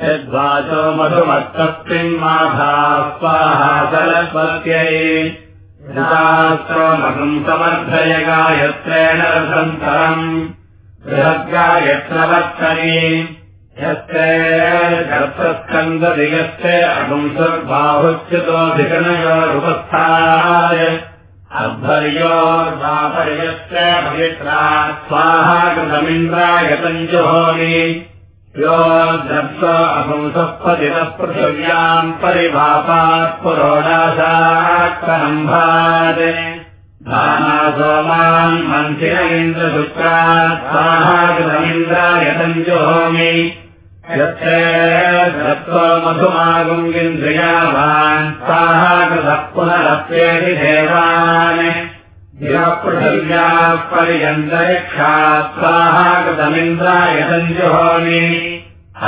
यद्वाचो मधुमत्तस्मिन् माधा स्वाहा मधुम् समर्थय गायत्रेण रसन्तरम्। बृहद्गायत्रवत्तरी यस्य गर्भस्कन्ददिगस्य अगुंसर्बाहुच्युतोऽधिकनयोरुपस्थाय अध्वर्योर्वापर्यस्य पवित्रा स्वाहा कृतमिन्द्रायतञ्जुहोमि अपुंसः पतितः पृथिव्याम् परिभापात् पुरोडाशात्करम्भात् धाना सोमान् मन्थिर इन्द्रशुक्रात् स्वाहा कृतमिन्द्रायतञ्जुहोमि यत्र दत्त्वा मधुमागुङ्गिन्द्रियावान् स्वाहा कृतः पुनरप्येति देवान् पृथिव्याः पर्यन्तरिक्षात् स्वाहा कृतमिन्द्रायतञ्जुहोमि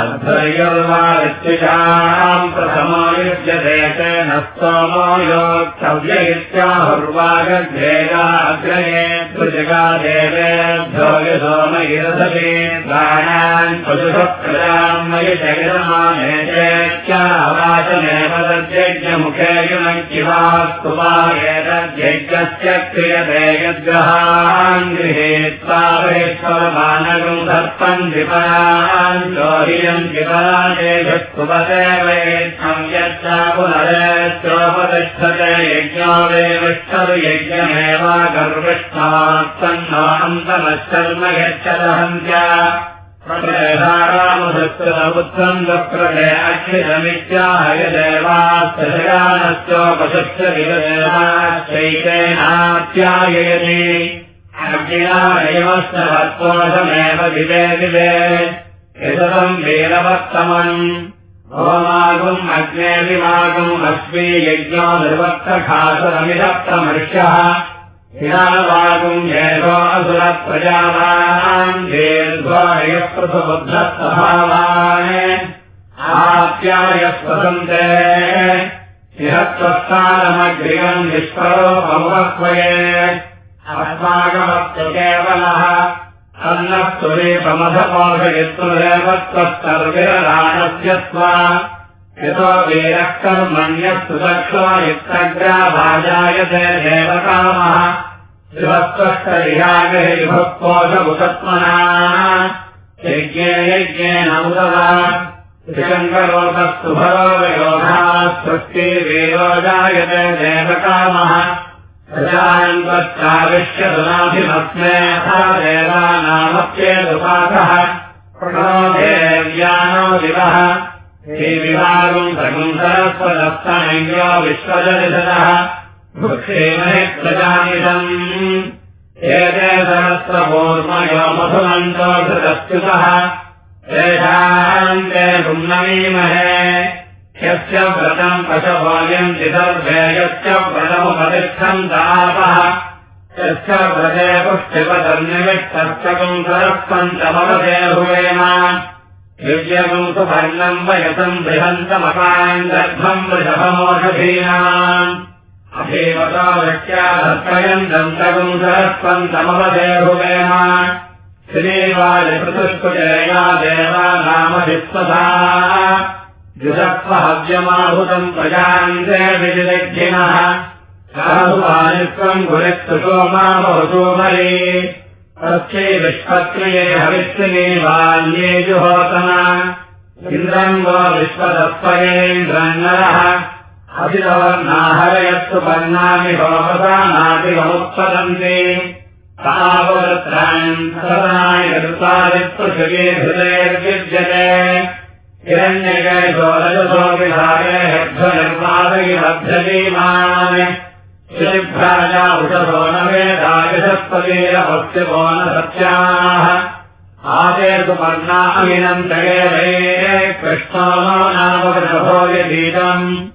अध्वर्यर्वादित्युषाम् प्रथमो युज्यते तेन स्तोमो योक्तव्य इत्याहुर्वागभेदाग्रये त्रिजगादेवेभ्यो यसोमयिरसवे प्राणान् पशुभप्रजाम् मयि जगदमानेत्यावाचमेव तद्यज्ञमुखे युनङ्किवास्तु वा एतद्यज्ञस्य क्रियते यद्ग्रहान् गृहीत्वा वैश्वरमानगम् दर्पम् विपरान् जोहियम् विपरादेशस्तुपदेवैष्णम् यच्च पुनरेत्योपतिष्ठते यज्ञो वे विष्ठर्यज्ञमेव गर्विष्ठात्तन्नान्तमश्चर्म यच्छदहन्त्या प्रदेशारामसत्कृतपुत्रम् दप्रदे अक्षिरमित्याहयदेवास्तशयानश्चोपशस्य विदेवाश्चैतेनात्याययति अग्निना एव सत्त्वमेव दिवे दिवे। यशतम् वीरवत्तमम् ओमागुम् अग्नेविमागुम् अस्मी यज्ञो निर्वक्तखासरमिदप्रमर्ष्यः हिरावागुम् दीर्घोयप्रसबुद्धस्तभावान् आप्यायस्वसन्ते शिहत्वस्तानमग्रियम् विश्वरो बहुवक्वये अस्माकमस्तु केवलः सुरेपमधमोषयित्वदेव त्वस्तर्विरराणस्य स्वा यतो वीरः कर्मण्यः सुदक्षो युक्तग्राभाजायते देवकामः शिवस्त्वष्टरियागहि विभक्कोशमुखत्मना यज्ञे उदवा त्रिशङ्करोगस्तु भरो विरोधाः सृष्टिर्वीरो जायते देवकामः प्रणो देव्यानो दिवः श्रीविभागम् सगुम् सरस्वदत्तनैयो विश्वजलिधनः भुक्षेमहि प्रजानिदम् एते सहस्रपूर्मयो मधुमन्तो धृतस्युतः तेषाम् ते पुण्यमीमहे यस्य व्रतम् पशवोऽयम् चिदर्भे यस्य व्रतमुपतिष्ठम् दापः। यस्य व्रते पुष्टिपदन्निमित्तस्तकम् सरस्पञ्चमवदे भुवेम दिव्यगम् सुवर्णम् वयसम् बृहन्तमपान् गर्भम् वृषभमोषधीनाम् अभीमतो वृष्ट्याधर्पयम् दन्तकम् सरस्पञ्चमवदे भुवेम श्रीवालिपृतुष्कुजया देवा नाम विश्वसा जुषत्वहव्यमाहुतम् प्रजान्ते विजिलज्ञिनः साधुवानित्वम् गुरित्सुसोमामहुसोमये तस्यै विश्वक्रिये हविष्यने बाल्ये जुहोतना इन्द्रम् वो भवता नातिवमुत्पदन्ति तावत्रान् सदनाय कृतादित्पृथिवे हृदयर्विद्यते रजसो विधाय हेध्वनिर्वादयिमभ्यजीमान् श्रीभ्राजा उषसो न वेदायशत्पतीरभक्तिभो न सत्याः आदेतु पर्णामिनन्तरे वे। कृष्णो नो नामकृतभो यदीदम्।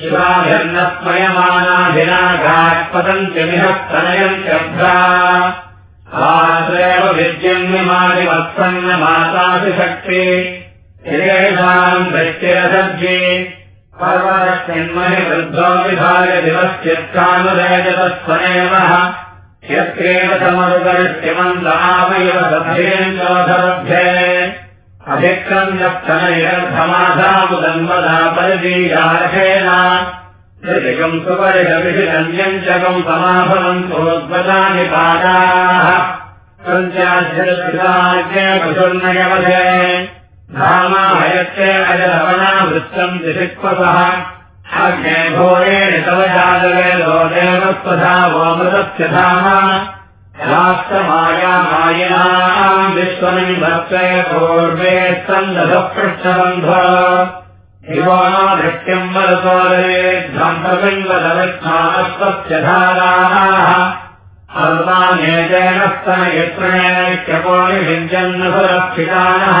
शिवाभिर्नस्मयमानाभिनाघात्पतन्त्यमिह स्तनयन्त्यभ्रा आश्रयव विद्यन्यमादिवत्सन्नमातासि शक्ति हिरेषाम् वृष्टिरसज्जे पर्वतस्मिन्महि वृद्धो विधाय दिवश्चित्कानुदयजतस्वनेवः यत्रेव समरुगरिष्टिमन्दामैव सभ्येन्द्रोधरभ्ये अभिक्रम्यस्तनैरर्थमाधामुदन्वदा परिदीयार्हेण। त्रिदिकम् सुपरिषविषिरन्यम् जगम् समाभवन्तोद्वदानि पादाः। पञ्चाशत्कृताज्ञे पशुर्नयवधे धामाहयत्ते अजलवनावृत्तम् दिशिक्वसः अग्ने भोरेण तव जातवेदो देवस्वधा वोमृतस्य धाम राष्ट्रमायामायिनाम् विश्वमिन् भक्तय पूर्वे सन्दधपृष्ठबन्ध शिवो नो धृत्यम् वदतोरेध्वम्बबिम्बदविष्णास्वस्य धाराः सर्वानेतेन स्तनयत्रणेक्यपोनिभिञ्जन्न सुरक्षितानः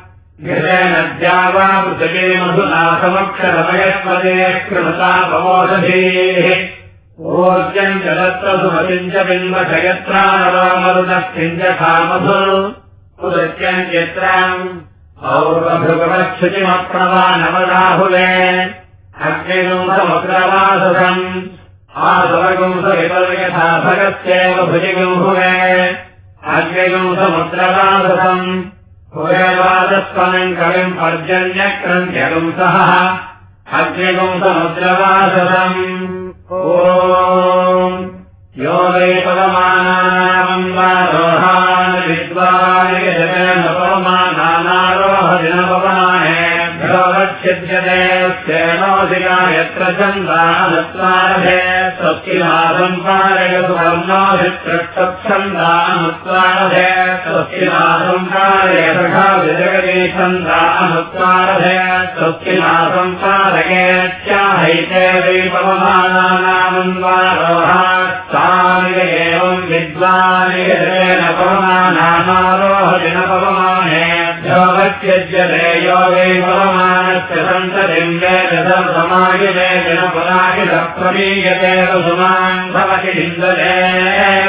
गिरेणद्या वा पृथिवे मधुना समक्षरमयस्पदे कृमता भवोषधीः ऊर्जम् च तत्र सुमतिम् च बिम्बशयत्राणवामरुदः किञ्च खामधुः उदत्यम् चित्राम् और्वभृगवच्छुचिमप्रणवानवराहुले अग्निगुंसमग्रवासम् आसवगुंसविपर्यथा भगस्येव भुजिगुंहुवे अग्निगुंसमुद्रवासम् हुरेवादस्वनम् कविम् पर्जन्यक्रन्त्यगुंसः। अग्निगुंसमुद्रवासम् ओ यो वै पवमानानामम् वा स्येनोदिका यत्र छन्दानुत्वारभे स्वस्तिनादम् पारयतु वर्णोऽधित्रक्षन्दानुत्वारभे स्वस्तिनादम् पारयतथा विजगते छन्दानुत्वारभे स्वस्तिनादम् पारयेत्याहैते वै रोहास्तानि एवम् विद्वानिगतेन पवमानानारोहदिन पवमानेभ्योगत्यज्यते यो वै पवमानस्य सन्ततिम् वेदसमायुवे जनपुरायुधप्रमीयते रसुमान् भवति निन्दते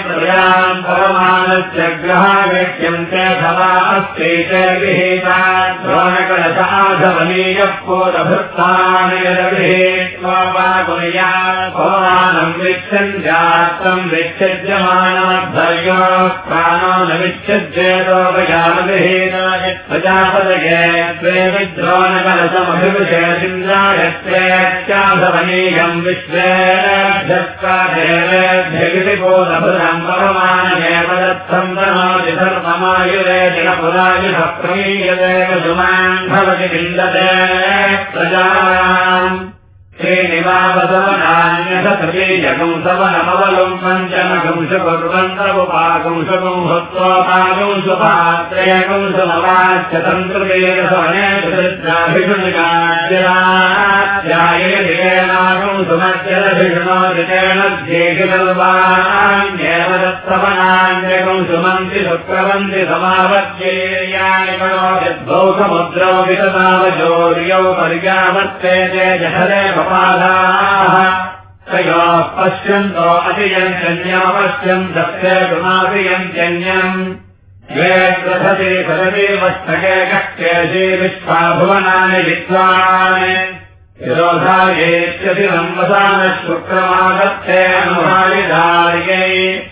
प्रजाम् पवमानस्य ग्रहावेक्ष्यन्ते सदा अस्ति च गृहीता द्रोणकलशाधवनीयः पूरभृत्तानि यदगृहीत्वा वा कुर्या पवमानम् विच्छन् जातम् विच्छज्यमानाद्धर्यो प्राणो न विच्छज्येतो प्रजापतिहीनाय प्रजापदये द्वे विद्रोणकलशमभिविषयसिन्द्रायत्रेत्याधवनीयम् विश्वेभ्यस्कादेवेभ्यगितिबोधभृतम् पवमानमेव दत्तम् तनोति सर्वमायुरेदिनपुरायुधः प्रमीयते कुसुमान् भवति विन्दते प्रजाम् श्रीनिवासवनान्यसतबीजकम् सवनमवलम् पञ्चमकंश कुर्वन्तमुपाकंशकम् हत्वापाकंशतन्त्रवेदसवनेनाकम् सुमत्यभिषणोदितेन ध्येहितर्वाण्येव दत्तवनान्यकम् सुमन्ति शुक्रवन्ति समावत्येयानि कणोद्भौ समुद्रौ विततावचोर्यौ पर्यावर्तेते जहरे पादाः तयोः पश्यन्तो अतियञ्जन्यमपश्यन् दत्ते गुणाभियञ्जन्यम् ये प्रथते सददेवस्तके कक्षेषे विश्वा भुवनानि विद्वान्। विरोधायेत्यति संवसानः शुक्रमादत्ते अनुहारिधार्यै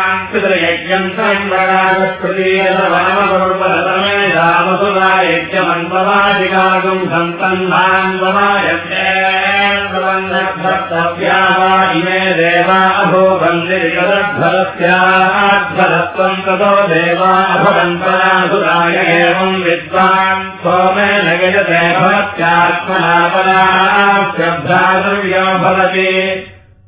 संवरागस्पतीयसवनमकुर्वदतमेधामसुरा यज्ञमन्ववादिकागुम् सन्तन्धान्वमायज्ञेर्वन्दर्भर्तव्या वा इमे देवा अभोबन्दिरिकदध्वरस्याध्वरत्वम् ततो देवा अभवन्परासुराय एवम् विद्वान् भवत्यात्मना परा श्रद्धाद्रव्यो भवति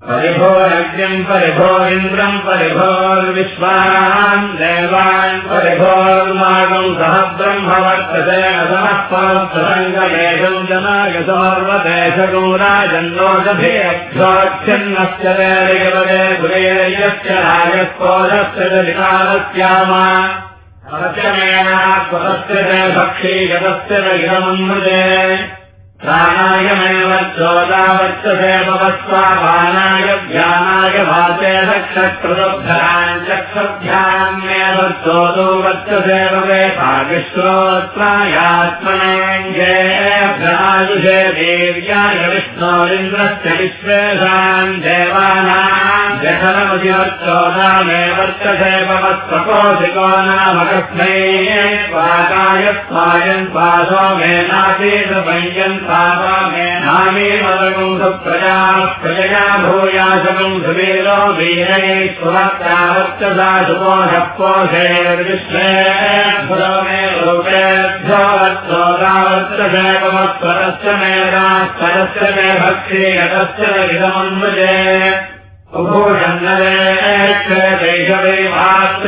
परिभोरग्निम् परिभोरिन्द्रम् परिभोर्विश्वान् देवान् परिभोर्मागम् सह ब्रह्मवर्ततेन समः परसङ्गमेषम् जनाय सर्वदेशगो राजन्नोषभेभ्योच्छिन्नस्य देवदे गुरेयस्य राजस्पोदस्य दलिकालस्यामा स्वस्य भक्षी गतस्य इदमृजे प्राणायमेव चोदावच्चसे भवस्वापानाय ध्यानाय वाचे चक्षुभ्यामेव चोदो वृत्सोदो वत्सदेववे भागश्रोत्रायात्मनाङ्गेभ्रायुषे देव्याय विष्णोरिन्द्रस्य विश्वेषाम् देवानाम् भवत्प्रकोशिको नाम कस्मै पाकाय स्वायन् पादो मेनाचेतपञ्जन् पादा मेनामे प्रजया सुपोषपोषेर्विश्वे मे मेधास्तरस्य मे भक्ति यतस्य इदमन्वजे उभूषन्नरेक्षदैषवे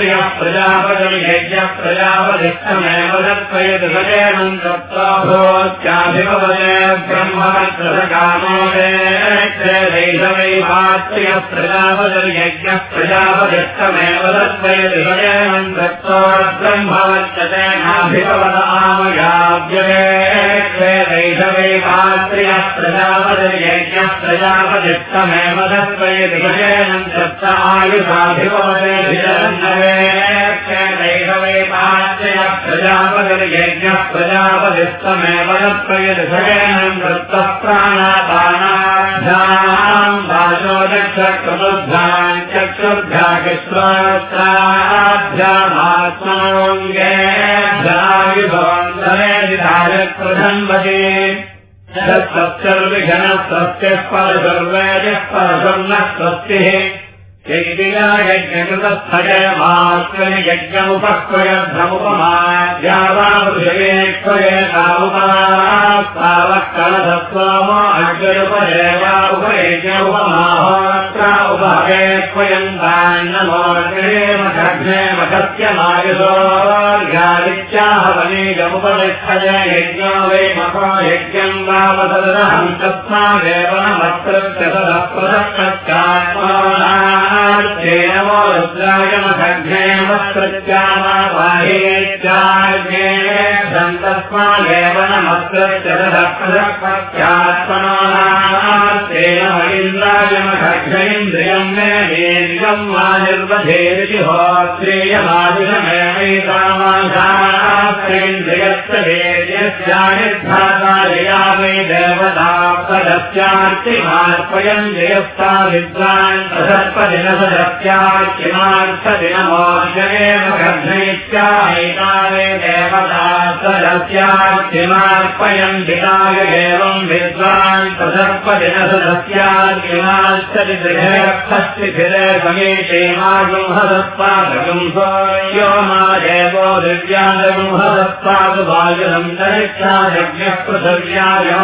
भात्रियः प्रजापतियज्ञः प्रजापतिष्ठमेव दत्त्वयद्गजेनम् दत्त्वा भोत्याभिपदे ब्रह्मवत्सकामोदेक्षदैषवे भात्रियः प्रजापतिर्यज्ञः प्रजापतिष्ठमेव दत्त्वयद्गजेनम् दत्त्वा ब्रह्मवत्सतेनाभिपद आमयाव्यवेक्षदैषवे भात्रियः प्रजापतिर्यज्ञः प्रजापतिष्ठमेव दत्त्वयद् आयुषाभिपदे पाच्यः प्रजापतिर्यज्ञः प्रजापतिस्तमेव दत्त्वयद्भयनम् दत्तः प्राणापानाभ्याम् वाचो दक्षक्रतुभ्याम् चक्षुर्भ्याकृष्वात्राभ्यामात्मोऽङ्गेभ्यायुभवन्तरे सत्यर्विघनः सत्यः परसर्वैजः परसन्नः स्वस्तिः यज्ञकृतस्थयमात्मनि यज्ञमुपक्वयभ्रमुपमाद्यावामृषये क्वयेतावः कलधस्वामो अग्रयुपदेवा उपयज्ञमुपमाहोत्रा उपहवे वै मखो यज्ञम् वावसदहम् तस्मादेव नमस्कृत्य तदः प्रदक्षत्यात्मना नमो रुद्रायमघ्नेमस्कृत्यामावाहेत्याज्ञे दन्तस्मादेव नमस्कृत्य तदक्षत्यात्मनास्तेन महीन्द्रायमघ्नेन्द्रियम् मे वीर्यम् मा निर्वधेरिति होत्रेयमादिषमेवैतामाशास्त्रेन्द्रियस्य देवता पदस्यार्तिमार्पयम् जयस्ता विद्वान् सदस्यार्चिमार्पयम् विदाय एवम् विद्वान् तदर्पदिन सदस्यार्चिमार्थदिगृहस्थस्थिरे समीचे मागुंहदत्पादगुं यो मा देवो दिव्यादगुंहदत्पादुवायुनम् दरिक्षायज्ञः पृथिव्यायः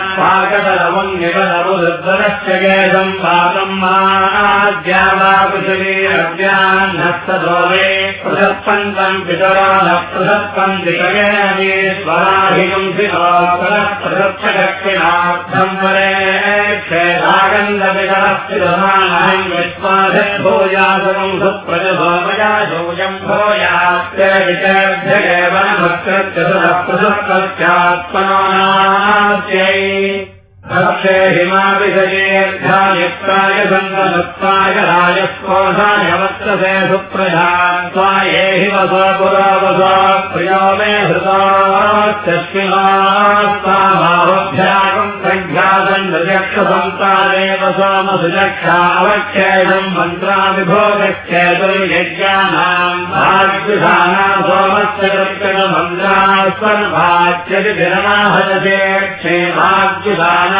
पाकतलवम् निबलमुदुद्धरस्य गेदम् पाकम् माद्या वा पृथिवी अव्यान्नस्तदोरे पृथक्पन्तम् पितरो न पृथक्पन्ति कगेणीश्वराभिगम् पृथक्षदक्षिणार्थम् परे क्षेदागन्धविकरस्थितमानहम् विश्वासभोजासकम् सुप्रजभोमया शोजम् भोयात्यविचर्भ्येव नमस्कृत्य day क्षे हिमाभिषयेऽध्यायुक्ताय सन्तमुक्ताय राजस्कोधायवत्ससे सुप्रजा स्वाये हि वस पुरावस प्रियो मे हृतास्मिनास्ताभावभ्यागम् सङ्ख्यादण्डयक्षसन्तानेव सोमसुजक्षा अवक्षेदम् मन्त्राभिभोगक्षेतुर्यज्ञानाम् भाग्युधानाम् सोमस्य कृत्यमन्त्रा सर्वाच्यति धिरणाहजते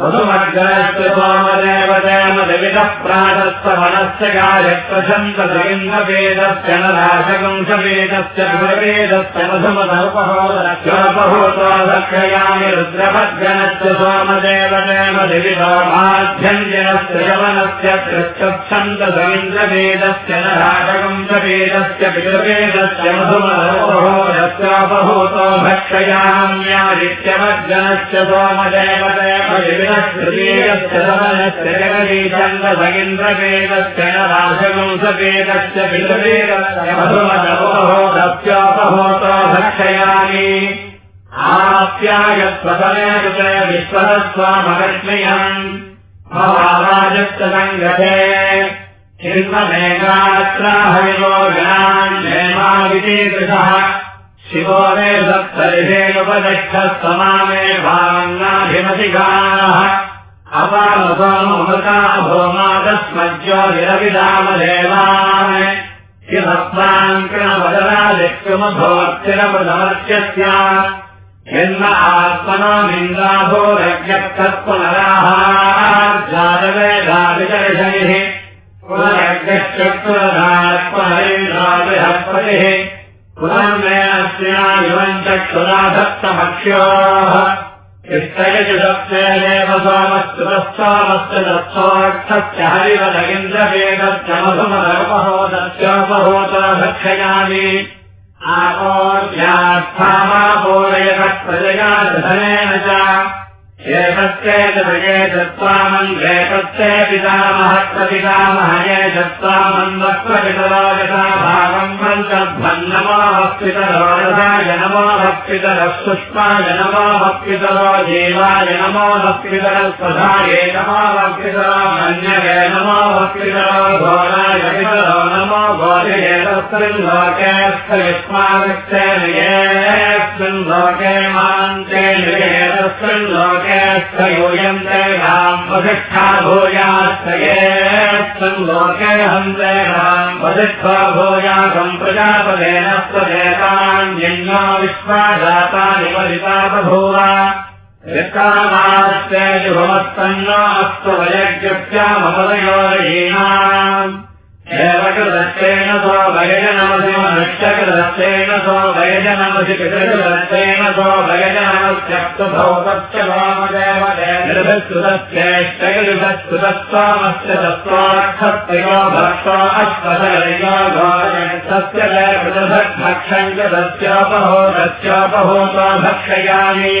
मधुमग्रस्तोमदेवदेमदेविदः प्राणस्तवनस्य गायत्रशन्तसलिङ्गवेदस्य नराशगुंशवेदस्य गुरवेदस्य मधुमदपहोदरक्षोपहोतोदक्षयामि रुद्रभद्रनस्य सोमदेवदेमदिविदोमाध्यञ्जनस्य यवनस्य कृच्छन्दसलिङ्गवेदस्य नराशगुंशवेदस्य पितृवेदस्य मधुमदपहोदरक्षोपहोतो भक्षयाम्यादित्यमज्जनस्य राजवंशवेदस्य पितृवेदस्य मधुमदोपहोदस्योपहोतो भक्षयामि आप्यायत्वतमे कृते विश्वस्वामलक्ष्म्यम् भवाजस्य सङ्गते चिन्ममेकात्राहरिवो गणान् हेमाविदीदृशः शिवो मे सप्तरिषेणुपदक्षस्तमामे भाङ्नाभिमतिगानः अपामसोमता भोमादस्मज्योतिरविदामदेवान् शिवस्वाङ्कणवदनादिक्रमभोक्तिरमृतमर्च्य जन्म आत्मनो निन्दाभोरज्ञत्तत्पुनराहार्जातवेदाभिदर्शनिः पुनरज्ञश्चक्रुरात्महरिन्द्राबृहस्पतिः चक्षुराधत्तमक्ष्योः इष्टयजुदत्तेनेव सोमस्तुतस्वामस्य दत्सोऽर्थस्य हरिवदगिन्द्रवेदस्य मधुमदोपहोदस्योपहोतो भक्षयामि भक्तितरः सुष्माय नमो भक्तितरो जीवाय नमो भक्तितरः स्वधाये नमो भक्तितरो मन्यवे नमो घोराय पितरो नमो घोरये तस्मिन् लोकेऽस्थयुष्मागच्छेन येऽस्मिन् लोके मान्ते तस्मिन् लोके तेषाम् वसिष्ठा भूयाश्रयेऽस्मिन् लोके हन्तेषाम् वसिष्ठा भूयासम् प्रजापदेन स्वदेतान्यन्यो विश्वाजातानि वदिता बभूव। यत्कामास्तेजुभमस्तन्नो अस्तु वयज्ञप्यामपदयोरयीणाम् एवकृदत्तेन सो वयजनमसि मनुष्यकृदत्तेन सो वयजनमसि पितृकृदत्तेन सो वयजनमस्यस्तु भौतस्य वामदेव निर्भिस्तुतश्चेष्टकृदस्तुतस्वामस्य तत्त्वार्थत्रियो भक्तो अश्वतयो घोरयन्तस्य पृथग्भक्षम् च तस्योपहोदस्योपहोतो भक्षयामि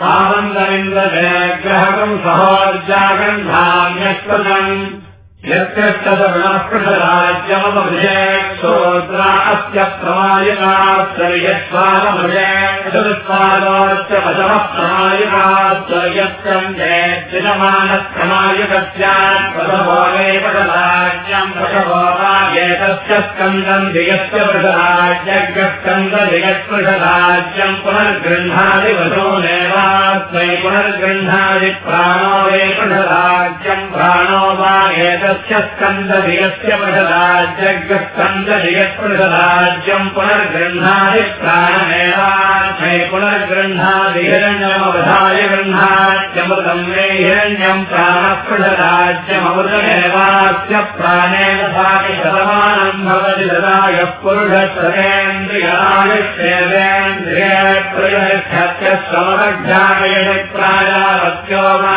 आनन्दमिन्द्रजयग्रहकम् सहोर्जागन्धान्यस्पदम् यत्कृष्टदगुणस्पृशराज्यममृजेक्षोद्रा अस्य प्रमायिकाश्चर्यस्वामृजेश्वादोश्च वशमः प्रमायिकाश्चर्यस्कन्देज्यमानप्रमायिकस्यात् प्रसभोगेव राज्यम् प्रसभोगागेतस्य स्कन्दम् धियस्य पृषराज्यज्ञस्कन्दधियत्पृषराज्यम् पुनर्गृह्णादिवशो नेवात् त्वै पुनर्गृह्णादि प्राणो वे पृषराज्यम् प्राणो वा एतस्य स्कन्दधियस्य पृषराज्यस्कन्दधियत्पृषराज्यम् पुनर्गृह्णादि प्राणमेवात्मै पुनर्गृह्णादि हिरण्यमवधाय गृह्णात्यमृतम् मे हिरण्यम् प्राणःपृषराज्यमृतमेवास्य प्राणेन सापि शतमानम् भवति तदा यः पुरुषस्वरेन्द्रियायुष्येन्द्रियत्रयश्चमवध्यायति प्राजावत्यो वा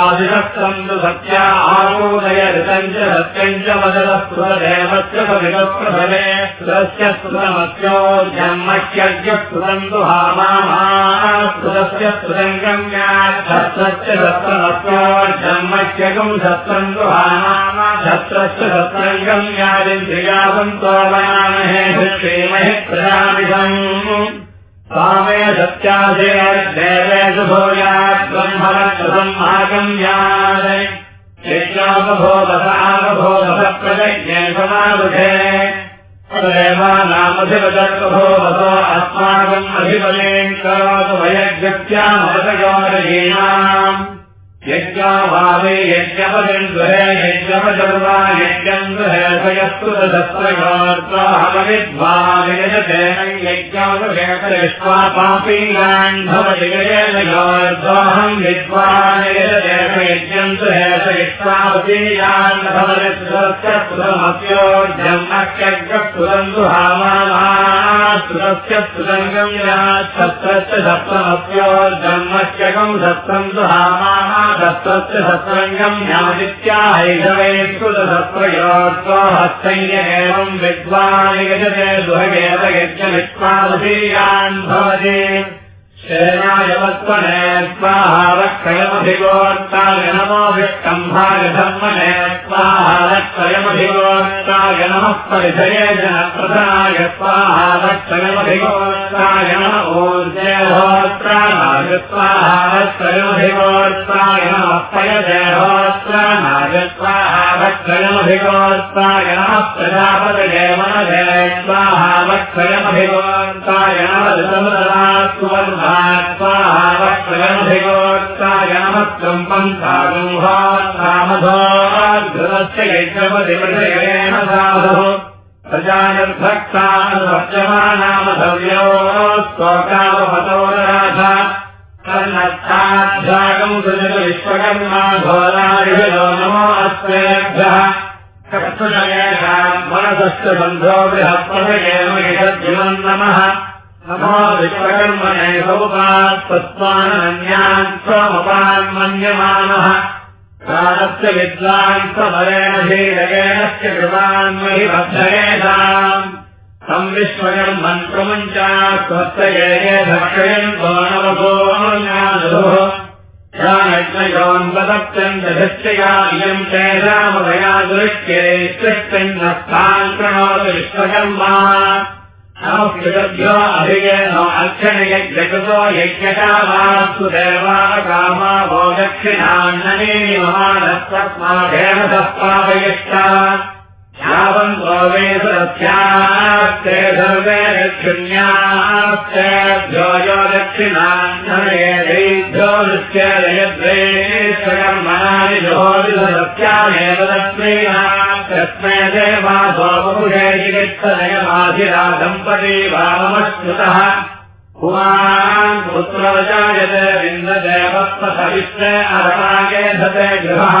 आदिशस्तन्तु सत्या आरोदय ऋतम् च सत्यम् च वदनस्वदेवस्य सविदप्रभवे सुरस्य सुतमत्यो जन्मत्यज्ञः सुतन्तु हामामास्तुतस्य सुरङ्गम्याच्छत्रस्य सत्रमत्यो जन्मत्यगम् सत्रन्तु हामामा छत्रस्य सत्रङ्गम् यादिन्द्रियावन्तो वयामहे श्रीमहि प्रजामिषम् स्वामे सत्यादेवेषु भूयात् ब्रह्मवत्सम् आगम्यात् यज्ञापभोगसापभोगः प्रजज्ञे समावृधे तदेवानामधिपदर्पभोगतो अस्माकम् अधिपदेम् करोतु वयज्ञत्यामवतयोरयीनाम् यज्ञा भावे यज्ञपदम् गृहे यज्ञपदर्वा यज्ञम् गृहे स्वयस्तुतस्त्रयोर्द्वाहमविद्वायजतेन यज्ञापदेष्वा पापीयान् भवति गजेन योर्द्वाहम् विद्वानयजतेन यज्ञम् गृहे स्वयिष्वापीयान् भवति सुरस्य सुतमप्योर्जन्मत्यग्रस्तुतम् दुहामास्तुतस्य सुतङ्गम् याच्छत्रस्य सप्तमप्योर्जन्मत्यगम् सप्तम् दुहामाः दत्तस्य सत्रङ्गम् ज्ञादित्याहैषवे स्कृतसत्रयोत्तो हस्तैय एवम् विद्वान् यजते दुहगेव यज्ञवित्वादीयान् भवति शरणायवत्वने स्वाहारक्षयमधिगोत्ताय नमो विष्कम्भायधर्मणे स्वाहारक्षयमधिगोत्ताय नमः परिधये जनप्रधाय स्वाहारक्षयमधिगोत्ताय नम ऊर्जेहोत्राणाय स्वाहारक्षयमधिगोत्ताय नमः पयदेहोत्राणाय स्वाहारक्षयमधिगोत्ताय नमः प्रजापतये मनजे स्वाहारक्षयमधिगोत्ताय नमः सुवर्धा स्वाहावक्षयमधिगोत्ताय नमस्त्रम् पन्थागुंहामधोस्य यज्ञपदिमृषयेन साधुः प्रजानिर्भक्तानुवर्जमानामधव्यो स्वकामपतोराध कर्णस्थाध्यागम् सृजतु विश्वकर्मा घोरारिभयो नमो अस्तेभ्यः। कर्तुषयेषाम् मनसस्य बन्धो बृहत्पदयेन यद्युवम् नमः नमो विश्वकर्मणे सौपात्पत्वानन्यान् स्वमपान् मन्यमानः। कालस्य विद्वान् समरेण धीरगेणस्य कृपान् महि स्वस्य धक्षयन् गोणवगोऽनुः योन्वदत्यन्तधिष्टया इयम् तेषामवया दृष्ट्ये सृष्टिन्नस्तान् प्रणोति विश्वकर्मा। नमस्कृतभ्यो अभिगेनो अक्षणयज्ञकृतो यज्ञकामास्तु देवा कामा वो दक्षिणान्ननीयमानस्तस्मादेव सत्पापयिष्टा वेदस्यास्ते सर्वे दक्षिण्यास्तेभ्यो यो दक्षिणान्ननेभ्यो निश्चयद्वेश्वकर्मणानि जोदिसत्यामेव तस्मैना तस्मै देवासोपपुषे चिकित्सनयमाधिरादम्पती वाममश्रुतः पुमान् पुत्रवजायते विन्ददेवत्वसविश्वे अरणागे धते गृहः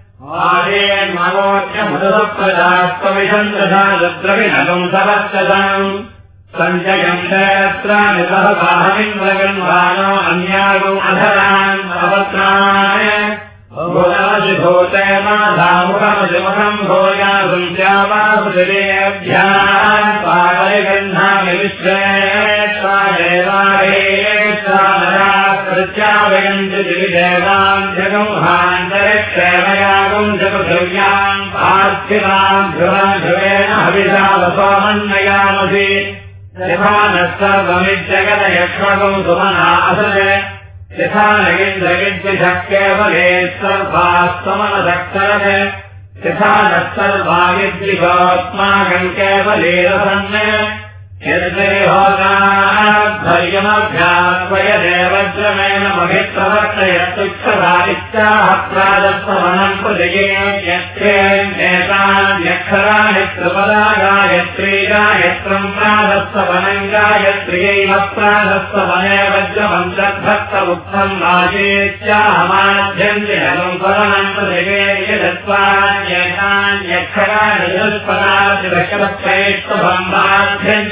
आदेन् प्रजात्वमिषन्दधा रुद्रविनगम् सवर्तताम् सञ्जयम् शयत्राणि सह बाहमिन्द्रगन्वानो अन्यागम् अधरान् अवत्राय भूते माधामुखमजुमुखम् भूयासुञ्चावासुदिलेभ्याम् पावयगन्धामि विश्वेश्वादेवारेश्वानराकृत्यावयन्ति दिविदेवाम् जगमुहान्तरिक्षेमयागम् जगपृथिव्याम् पार्थिवाम् ध्रुवध्रुवेण हविषावसोमन्नयामसि यथा नः सर्वमिज्जगदयक्ष्मकम् सुमना असज यथा नगिन्द्रगिद्विषक्केवले सर्वास्तमनदक्षरज यथा नः सर्वागिद्विषोऽस्माकम् केवलेरसन् यद्वयोगाध्वर्यमभ्यात्वयदेवज्रमेण महिप्रवर्तयत्तुच्छदादित्याः प्रादत्तमनम् प्रतियेतान्यक्षराणि त्रिपदा गायत्री गायत्रम् प्रादत्तवनम् गायत्र्यैव प्रादत्तवने वज्रमन्तर्भक्तमुक्तम् आचेत्याहमाध्यम् जनम् पवनम् प्रतिवेयदत्वान्येतान्यक्षराणि दुष्पदादिवशवक्षयेष्वम्बाध्यम्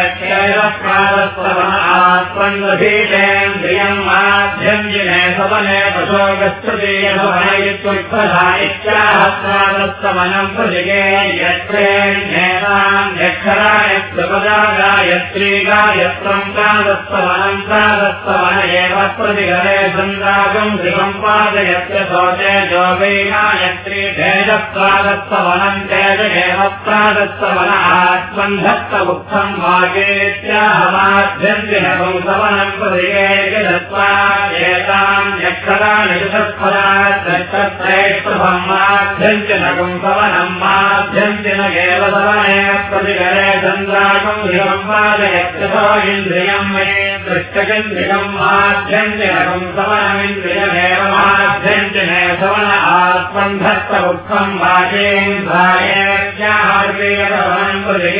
प्रतिगे यत्रेण्येतान्यक्षराणि प्रपदा गायत्री गायत्रम् प्रादस्तवनम् प्रादस्तवन एव प्रतिगरे चन्द्रागम् शिवम् पादयत्र शोचे योगै गायत्री तेजप्रादस्तवनम् तेज एव प्रादस्तवन आत्मन्धत्तमुक्तम् भागेत्याहमाध्यञ्जिनकम् सवनम् प्रतिगे एतान्यक्षराणि षत्पदात्रैष्टभम् सवनम् माध्यञ्जन एव सवने प्रतिगरे चन्द्राकम् शिवम् पादयत्र इन्द्रियम् मे दृष्टकेन्द्रियम् माध्यञ्जनकम् सवनमिन्द्रियमेव माध्यञ्जने सवन आत्मन्धत्तमुक्तम् भागेन्द्रायज्ञाहार्वेदवनम् प्रतिगे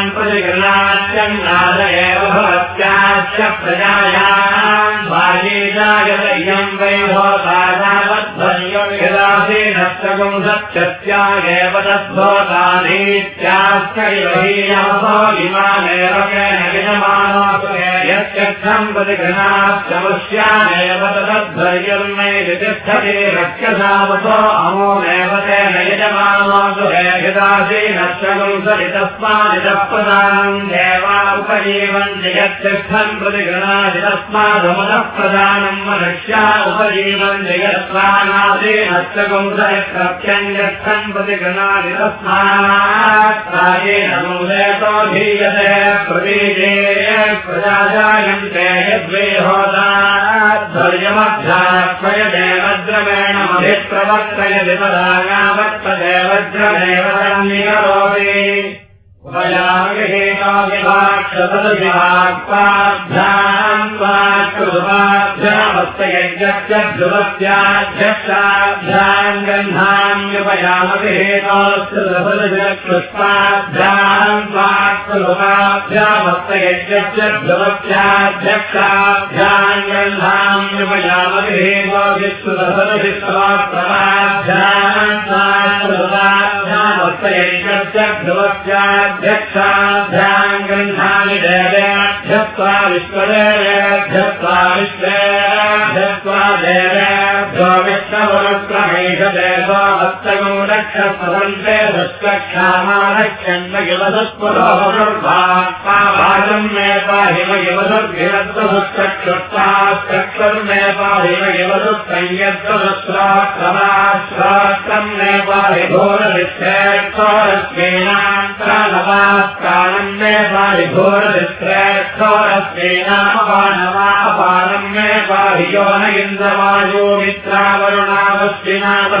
भवतादावद्ध्वर्यम् यदासीनस्तगुम् सत्यस्यागेव तद्भवतानीत्याश्च इवहीयमसो इमानेव केन यजमानो यत्यर्थम् प्रतिगृणात्यमुष्यामेव तदध्वर्यम् मे वितिष्ठति रक्षसावसो अमोमेव तेन यजमानो यदासीनस्तगुम् सरि तस्मादितः प्रदानम् देवा उपजीवन् जयत्यर्थम् प्रतिगृणादि तस्मादमुदः प्रदानम् मनुष्या उपजीवन् जयत्वानादीनस्तगुम् सरि प्रत्यङ्गर्थम् प्रतिगृणादि तस्मात् प्रायेण मूलेतो धीयते प्रतीजे प्रजाजायन्ते यद्वे होदाध्वर्यमध्यात्मयदेवद्रमेण मभिप्रवर्तयति पदागावत्तदेवद्रमेव निकरोति ध्यान्वाकृपाभ्यामस्तयज्ञस्य ध्रुवत्याध्यक्षाभ्याम् गन्धान्यपयामहेतोऽस्त्रभुजकृष्टाभ्यान्वाकृपाभ्यामस्तयज्ञस्य ध्रुवत्याध्यक्षाभ्याम् विश्वभ्यान्वाकृपाभ्यामस्तयज्ञस्य ध्रुवत्याध्यक्षाभ्याम् गन्धानि देवेभ्यस्त्वा विश्वदेवेभ्यस्त्वा विश्वेभ्यस्त्वा देवेभ्यो विश्ववरुक्रमेशदेवस्तयो रक्षस्वन्ते दुष्कक्षामारक्षन्नगिवसत्पुरोभाजम् मे पाहिमगिवसद्भिरद्वसुश्चक्षुष्टाश्चक्षुर्मे पाहिमगिवसुसंयद्वसुस्राक्रमाश्रात्रम् मे न इन्द्रवायो मित्रावरुणावस्विनामभिलाससिद्धादर्यवक्तिके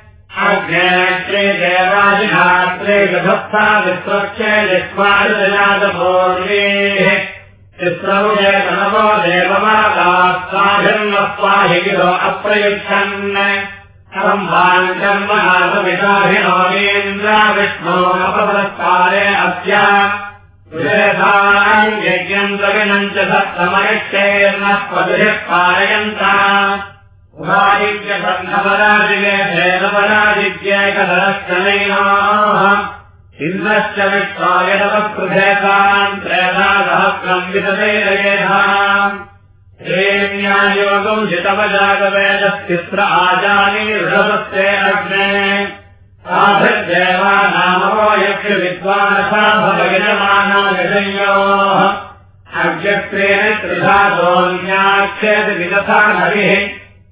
नमो देवमादास्वाभिन्नस्वाहि गिरो अप्रयुच्छन्। सम्भान्तर्महासमिताभिनोमेन्द्रा विष्णोपपुरस्कारे अस्य। यज्ञम् द्रविणम् च सप्तमयश्चेर्नः पदुभिः कारयन्ता भेदपराजिज्ञैकधरश्चनैनाः इन्द्रश्च विश्वायतपस्पृभेताम् त्रयदासहस्रम् विततेरयेधाम् हेम्यायोगम् जितवजागवेदस्तिस्र आजानि ऋषभस्ते अग्ने। साधुर्देवानामो यक्ष विद्वानसा भवयजमाना विषयोः अव्यक्तेन त्रिधातोऽन्याक्षेत विदथा हरिः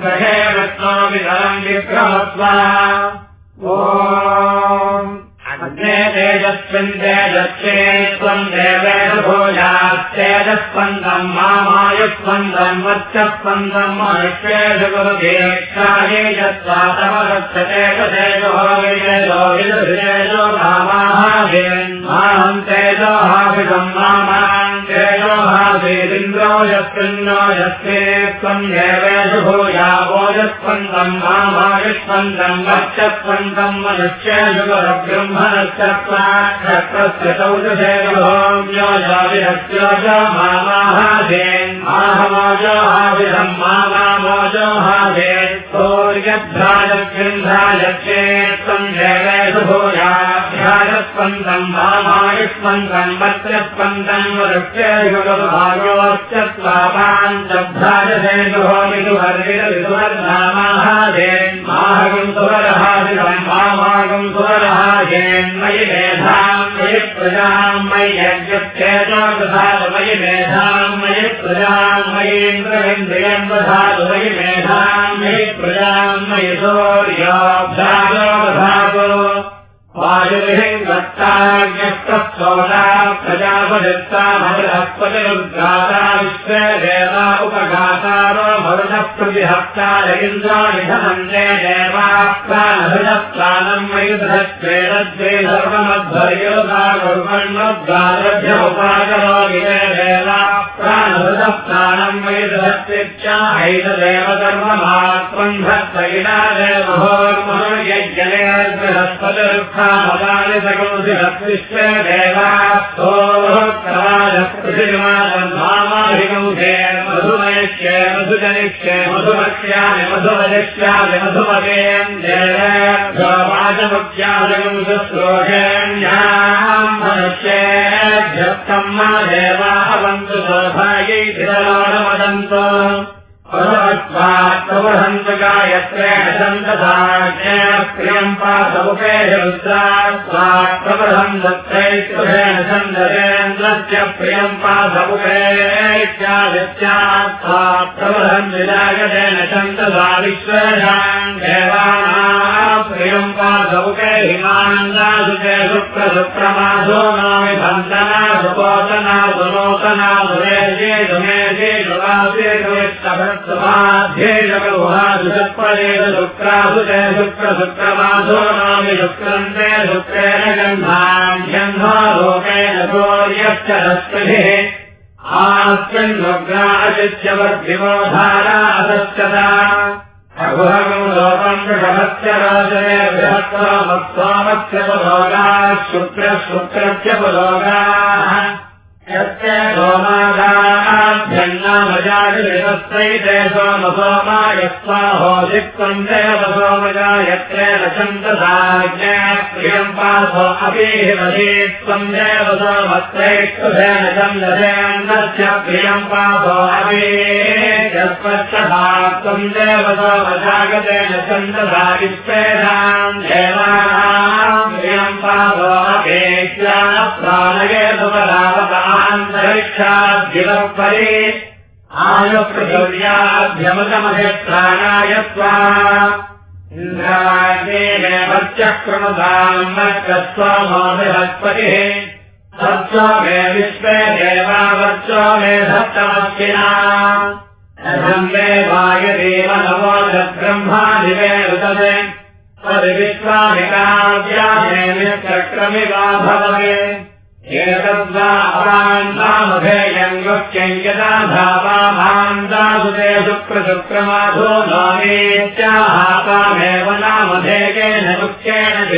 ग्रहे अग्ने तेजस्विन् तेजस्वे त्वम् देवेन भोजास्तेजस्पन्दम् मामायुस्पन्दम् वच्चस्पन्दम् मनुष्येषु गुरुदेक्षाये यत्त्वा तमगच्छते तेजो विजयो विदुर्जेजो मामाहाभिन्माहम् तेजोहाभिगम् मामाम् तेजोहाभिरिन्द्रो यस्मिन्नो यस्मे त्वम् देवेषु भूया भोजस्पन्दम् मामायुष्पन्दम् वच्चस्पन्दम् मनुष्येषु गुरुब्रह्मणश्चक्रस्य चौदशेभोम्यो जाविहत्यो च मामाहाधेन् आहमोजोहाभिधम् मामामोजोहाधेन् सौर्यभ्राजगृन्धायक्षे त्वम् देवेषु सुवरहादिरम् मामागम् सुवरहाधेन्मयि मेधाम् मयि प्रजाम् मयि दधातु मयि मेधाम् मयि प्रजाम् मयीन्द्रमिन्द्रियम् दधातु मयि सूर्योऽभ्याजो भगवत्पतिरुद्घाता विश्वे देवा उपघातारो भरुणः प्रतिहत्ता रवीन्द्रानिधमन्ये देवाप्राणभृतप्राणम् मयुधस्वेदद्वे सर्वमध्वर्योगा कुर्वन्नोद्गारभ्य उपाकरो विजय देवा प्राणभृतप्राणम् मयुधस्वेच्छा हैतदेव कर्ममात्मम् भक्तगिना देवभोर्महोर्यज्ञले बृहस्पतिरुक्ता मदानि सगोऽसि हत्विश्वे देवास्तोः पृथिविमानमाधिकमुखे मधुमयिष्ये मधुजनिष्ये मधुमक्ष्यामि मधुमदिष्यामि मधुमदेयम् देवमुख्यादयम् शुश्रोषेण्याम् मनुष्येभ्यस्तम् मा देवावन्तु सौभाग्यै वदन्तु प्रवहन्तु गायत्रेण प्रियम् रुद्रात्प्रबृहम् दत्तैत्रेण छन्दसेन्द्रस्य प्रियम् पासमुखेत्यादित्यात्वा प्रबृहम् विजागतेन छन्दसा विश्वेषाम् देवानाम् प्रियम् पासमुखे हिमानन्दासुते शुक्रशुक्रमासो च शुक्रशुक्रमासो नामि शुक्रन्ते शुक्रेण गन्धाम् गन्धालोकेन सूर्यश्च रश्मिभिः आस्यन्नुग्राचित्यवर्धिवोधारासश्चता अगुहगम् लोकम् वृषभस्य राजने बृहत्त्वामत्वामस्य पुलोगाः यस्य सोमागाभ्यन्नामजातिस्तैते सोमसोमा यस्वाहोषित्वम् देव रचन्तसाज्ञा प्रियम् पासो अभिहिमधीत्वम् देव सोमत्रैष्ठुभेन चन्दसेन्दस्य प्रियम् पासो अभि यस्पच्छभात्वम् देव सोमजागतेन चन्दसा विश्वेषाम् देवानाम् प्रियम् पासो अभेत्या प्राणये सुपरावता न्तरिक्षाद्यपरे इन्द्रायेनैवत्यक्रमदाम् स्वमोहत्पतिः सत्त्व मे विश्वे देवावत्सो मे सप्तमस्विना मे वायदेव नवो तद्विश्वामिकाव्यामेमित्यक्रमिवा भवते एतद्वा अपान्तामधेयम् यदा धावामान्तासुते शुक्रशुक्रमाधो नामेत्याहापामेव नामधेयेन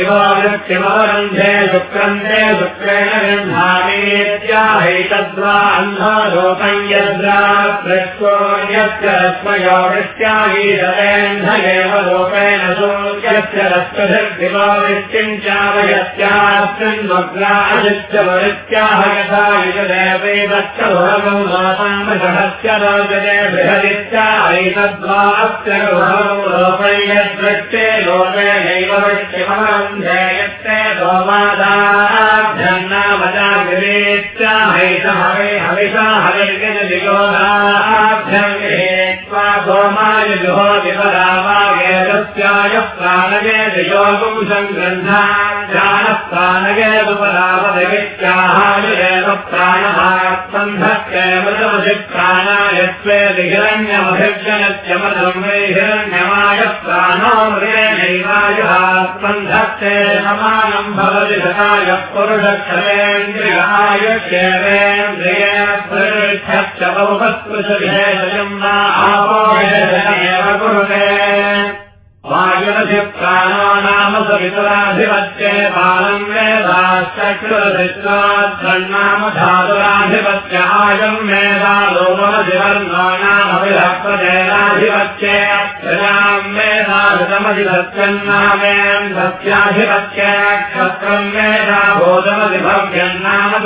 शिवोरक्षिवोरन्धे शुक्रन्ते शुक्रेण गृह्णामेत्याहैतद्वा अन्धारोपं यद्रात्रस्वोऽन्यस्य रस्मयोवृष्ट्या वीरवेन्धयेव रूपेण सूर्यस्य रस्मधिर्दिवावृष्टिं चावयत्यास्मिन्वग्राजिश्च वरित्याह यथा युजदेवेदश्च भुवगौ मातामृषभस्य लोकेनैव वृष्टिमवन्धे यत्ते गोमादाभ्यन्नामजागिरेत्याहैतहवे हविषा हविर्गजदिगोदाभ्यम् गृहेत्वा गोमाय जुहो विपरावागेतस्याय प्राणगे दियोगुं सङ्ग्रन्था ध्यानप्राणगेदुपरावदवित्याहायुरेव प्राणभात्सन्धत्यमृतमधिप्राणायत्वे हिरण्यमभिर्जनत्यमृतम् वै हिरण्यमाय मृगेणैवायुहात्सन्धत्ते समानम् भवति सकाय पुरुषक्षरेन्द्रियायुष्येवेन्द्रियेभ्यश्च बहुपस्पृशविशेषम् वा आपो एव कुरुते। वायुरधिप्राणो नाम सवितुराधिपत्ये बालम् वेदाश्चक्षुरधित्वाद्धन्नाम धातुराधिपत्य आयम् वेदा लोमधिवर्णो नाम विधप्रदेनाधिपत्ये प्रजाम् वेदाभितमधिपत्यन्नामेन्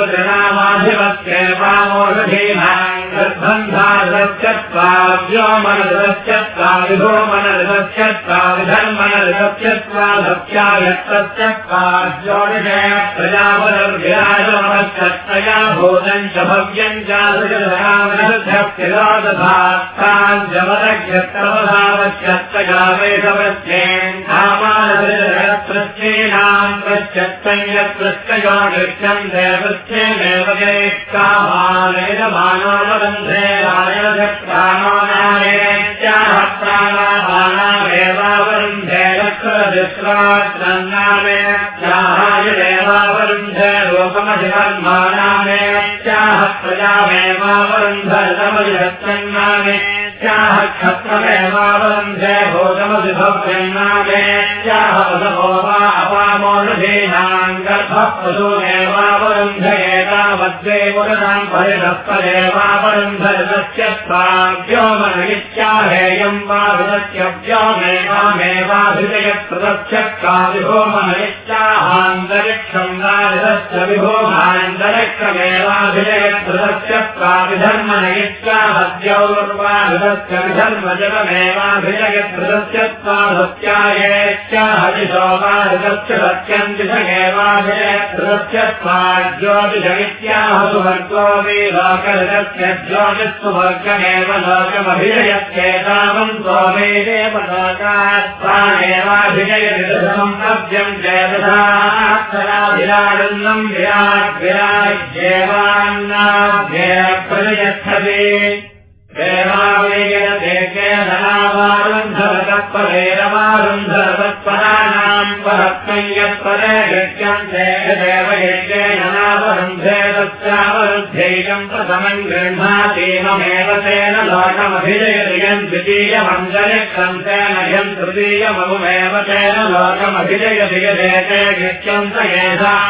भोजमधिभव्यन्नाम पुत्रनामाधिपत्ये वामोषधीनाम् गर्भन्धादश्चत्वा व्योमनदश्चत्वा विभो मनदश्चत्वा विधर्मनदश्चत्वा सत्यायत्तश्चत्वा ज्योतिषे प्रजापदर्विराजमश्चत्तया भूतम् च भव्यम् चादृशधामनश्चत्तिरोदधात्ताञ्जमदक्षत्रवधावश्चत्तया वेदवश्चेन् कामानदृशत्रश्चेनाम् प्रश्चत्तम् यत्रश्चयो नृत्यम् देवश्चेनेव नामेत्याह सुवर्गो वे लोकस्य ज्योतिस्वर्गमेव लोकमभिजयत्येतावन्तो यदेते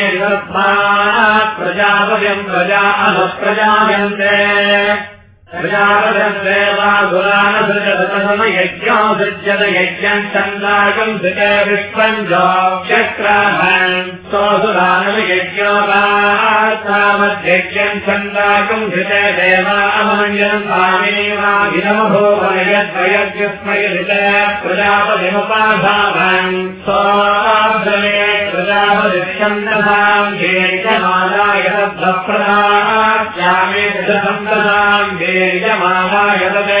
प्रजापतिम् प्रजा गुलानसृजतसमयज्ञो सृज्यत यज्ञम् चन्दाकम् सृज विश्वम् जोक्षक्रामन् सोऽसुरानवयज्ञो वामध्यज्ञम् चन्दाकम् सृज देवामञ्जनम् स्वामेवाभिनमभोवनयद्वयज्ञस्मय सृज प्रजापतिमुपाधावन् सोऽब्दमे प्रजापतिच्छन्दसाम् येजमानाय तद्भप्रदास्यामे दशसन्दसाम् येजमानाय तदेभ्यक्रालच्छत्तरछन्दागस्य पाक्रामञ्छन्दागुम्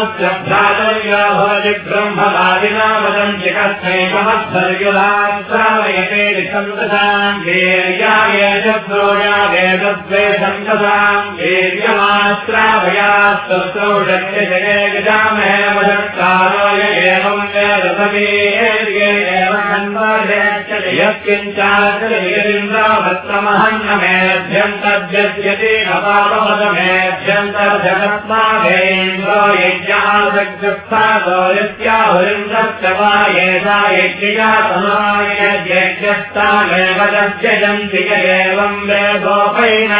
भवत्यात्मनावरास्यभ्रातर्यो भवति ब्रह्मवादिना कथैकमद्धर्युलाश्रावयते छन्दसाम् वीर्याय षड्जये गजामहे वषट्कालोय एवम् वेदसवीर्ये एव यत्किञ्चाचरिन्द्राभत्रमहन्नमेभ्यम् तद्यद्यते नपापमदमेभ्यन्तर्जगत्माभेन्द्रो यज्ञासग्रस्थादोरित्याहुरिन्द्रश्च वा येषा यज्ञिया समायज्ञस्तामेव दर्शयन्ति य एवम् वेदोपैन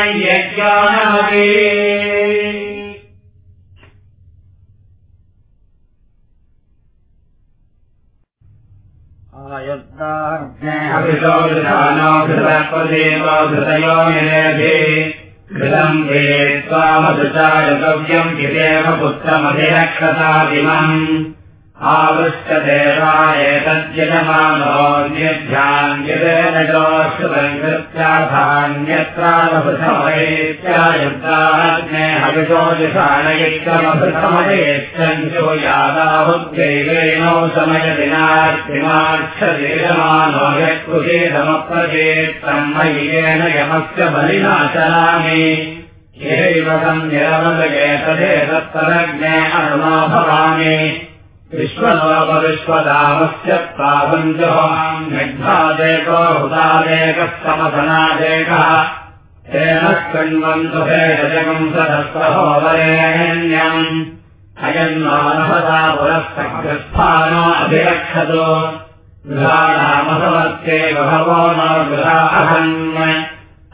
यज्ञानमति अभिषोधानोऽधृतपदेवधृतयो निरेभे घृतम् वे त्वामधृतायतव्यम् किदेव पुत्रमधिरक्षतादिमम् आवृष्टदेवायेतद्यजमानोऽन्यभ्याम् यदेन जोऽश्रुतङ्कृत्याधान्यत्रामभृतमहेत्यायुक्ताग्ने हविषोदिषाणयित्रमभृतमहेत्यञ्जो यादाहुद्दैवेनो समयदिनार्तिमाक्षदेशमानो यत्कृषेदमप्रचेत्तम् मय्येन यमस्य बलिनाशनामि यैव तम् निरवदये तदेतत्तदग्ने अणुना भवामि विश्वलोकविश्वदामस्य पावञ्जहाम् निघ्नादेको हुतादेकः समधनादेकः तेन पुरःस्थानो अभिरक्षतो। गृहाणामसमर्थे बहवो न गृहाहन्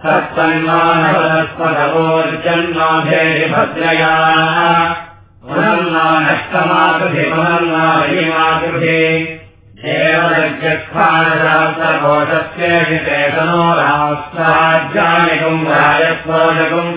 सत्सन्मानवरस्पदवोर्जन्माभेरिभद्रया पुनर्नानष्टमाकृति पुनर्नायिमाकृति देवयज्ञस्थानशास्त्रकोशस्य हितेतनो राष्ट्राज्यानिकम् राजस्वोजकम्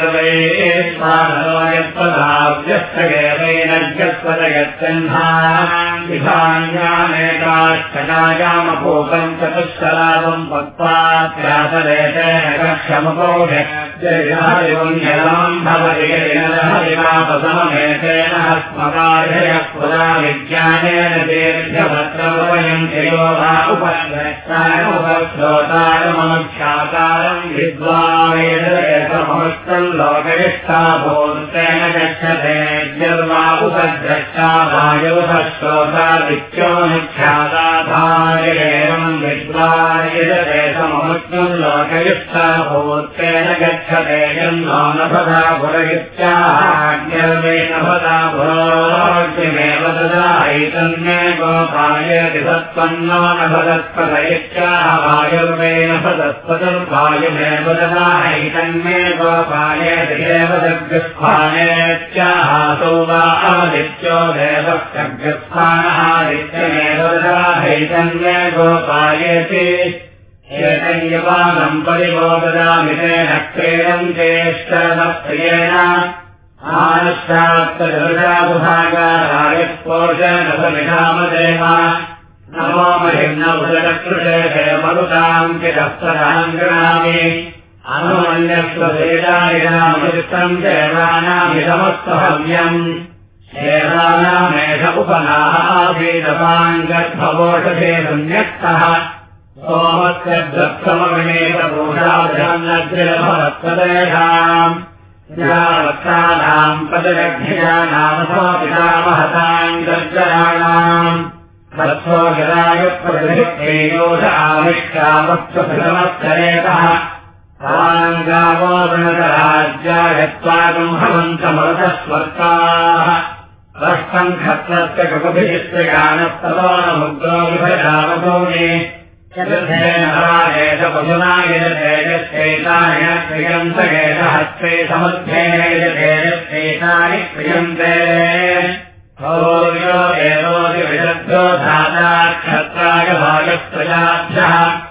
्यस्पदयत्यह्नान्यामेकाष्टकायामपूपम् चतुश्चलापम् पक्वाक्षमपोषम् भवतिपसममेतेन स्मकार्यः पुरा विज्ञानेन दीर्घभद्रवयम् यो वा उपश्रोतारमनुख्याकारम् विद्वामेतमस्तम् लोकयिष्ठाभूतेन गच्छते यद्वापुसद्रष्टावायुभश्रोतादित्यो निख्याताधायेवम् विद्वायजते सममुक्तम् लोकयुष्ठाभूतेन गच्छते, यन्नो न भदा पुरहित्याग्निर्वे न भदा पुरोग्निमेव ददायितन्मे गोपायति सत्पन्नो न भदत्पदयित्याः वायुर्वे न भदत्पदुर्वायुमेव ददायितन्मे गोपाय गोपायति देव जग्स्थानेत्याहासौ वा आदित्यो देवश्चग्स्थानः आदित्यमेव तदा ऐतन्ये गोपायति एतय्यपादम् परिबोधदामितेन क्रीडम् चेष्टप्रियेण आनुष्ठात्तरायस्पोषणसमिधामदेव नमो महिम्न उदरकृषे मरुताम् चिदस्तराम् गृणामि अनुमन्यस्ववेदायिनामृतम् देवानामिदमस्तहव्यम् देवानामेष उपनाहाभेदवान् गर्भवोषधे सम्यक्तः सोमस्यद्वत्समगणेतपूषाभ्याम् वत्सानाम् पदरभ्यजानामसापितामहताम् गर्जराणाम् तत्सो जरायुप्रतियोष आविष्टामत्समत्सरेतः ताङ्गावो वृणतराज्यायत्वागम् भवन्तमरतस्वर्ताः स्पष्टम् क्षत्रस्य कृपभिश्रयानस्ततो न मुद्रो विभयावतो मे पशुनायजतेजश्चैतानि क्रियन्त एतहस्ते समुद्धेन यजतेजश्चैतानि क्रियन्ते भोर्यो एवोऽपि विदग्धो धाता क्षत्राय भागप्रजाभ्यः। बृहस्पतिर्वा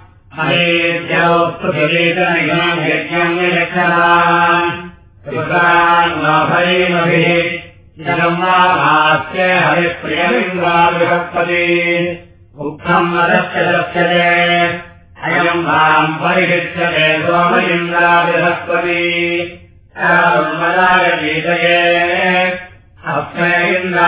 जगम्माभास्य हरिप्रियमिन्द्रा बृहस्पति उक्तम् मदस्य दर्श्यते अयम् माम् परिगच्छते सोमयिन्द्रा बृहस्पति मदागीतये अस्मै इन्द्रा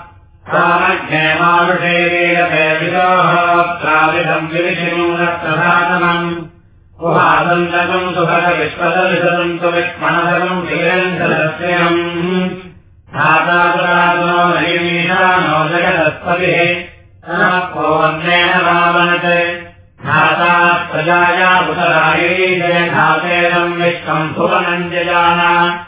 कामज्ञे मानुषेरेण प्राविधम् विविशिनूनप्रधानम् गुहादन्तकम् सुभगविश्वदविशदन्तु विक्मणधकम् वीरञ्चलस्यम् धातापुरादो नैमीशानो जगदस्पतिः। को वन्देन रावणते। धाता प्रजाया उतरायै जय धातेरम् विश्वम् भुवनम् जजाना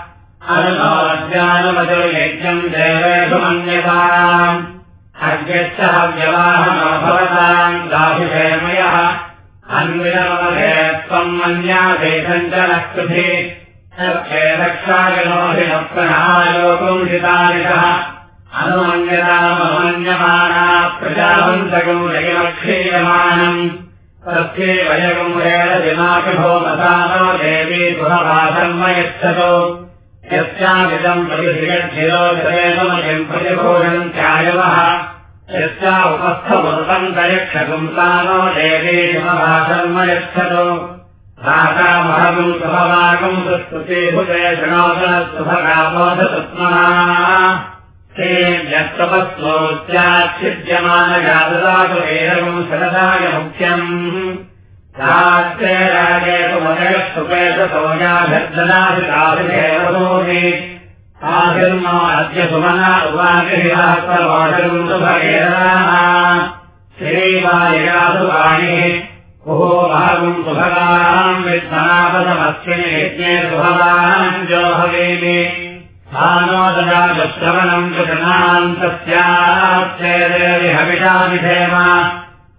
अधिविस्तयोजाः अनुमोद्यानमतिर्यज्ञम् देवेषु मन्यताम् हव्यश्च हव्यवाहनो भवताम् दाभिषेमयः अन्विनमदे त्वम् मन्यादेशम् च नः कृधि सख्ये रक्षायनोभिनप्रणायोपुंसितानिकः अनुमन्यतामनुमन्यमाना प्रजावन्तकम् जयमक्षीयमानम् तस्ये वयगम् वेददिनाकभोमसानो देवी गुहभाषम् यच्छतो यस्यामिदम् प्रतिशिगच्छिरोजरेणमयम् प्रतिभोजनम् चायवः यस्या देवी यच्छतो सुस्तुते भुते शृणोदनस्तुभगामोदसुत्मना ते व्यक्तपस्वोत्याच्छिद्यमानगाददातु एवम् शरदाय मुख्यम् रात्रे राजे सुमनयस्तुपेशसौजाभिर्ददाभिताभिधेवोमि आभिर्मो अद्य सुमना उपागिरिवासवासम् सुभगेराः श्रीवालिकासु वाणिः ओहो भागम् सुभगाम् विद्मनापदमस्मिन् यज्ञे सुभगाम् जो भवेमि स्थानोदयाश्रवणम् च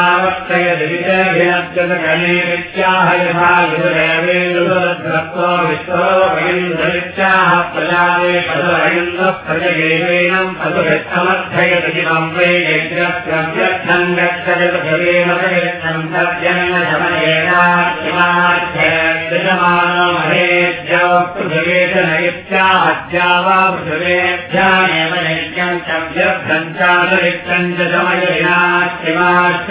भवयस्याच्चय हवितो गर्भयित्याहदे भद्रैवैनाङ्गमयक्षसामहत्यावर्तनवर्तयेत्याह ब्रह्मणे वै नमावर्तयदिविजयभिनद्यतगणेत्याह यथा युरेवेन्दुरद्रत्वो विश्वो वैन्द्रत्याह प्रजावे पशुरैन्द्रः प्रजगेवेनम् पशुभित्तमर्थयति जिवम् वै यज्ञस्यव्यर्थम् गच्छति पशुवेन प्रयत्नम् तद्यन्न शमयेनात्यमाध्यमानो महेद्यो पृथिवेश नैत्याहत्या वा पृथिवेभ्यामेव यज्ञम् च व्यर्थम् चादरिक्तम् च शमयिनाश्रिमाश्च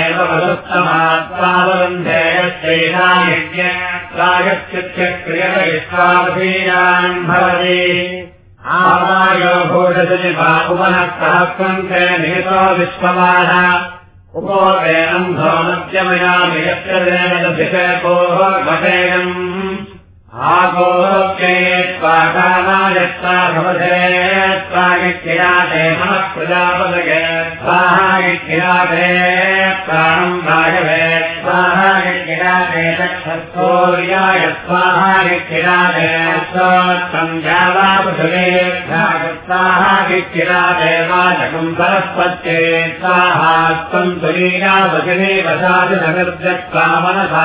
मयामानेव वदुत्तमात्मावरुन्धेयश्चैषायज्ञागच्छत्यक्रियविश्वावधीयान् भवति। आवायो भूषति बाहुवनः सहस्रम् ते निहितो विश्वमाः उपोदयनम्भवमत्यमयामि यत्रेणोः घटेयम् स्वाकामायत्वा भवते स्वागिराते मनः प्रजापदये स्वाहागिराते प्राणम् वायवे स्वाहागिराते चक्षस्तोर्याय स्वाहागिराते स्वत्वम् जावापृथवे स्वाहागिराते वाचकम् सरस्वत्ये स्वाहा त्वम् तुलीया वचने वसादिनगर्जत्वा मनसा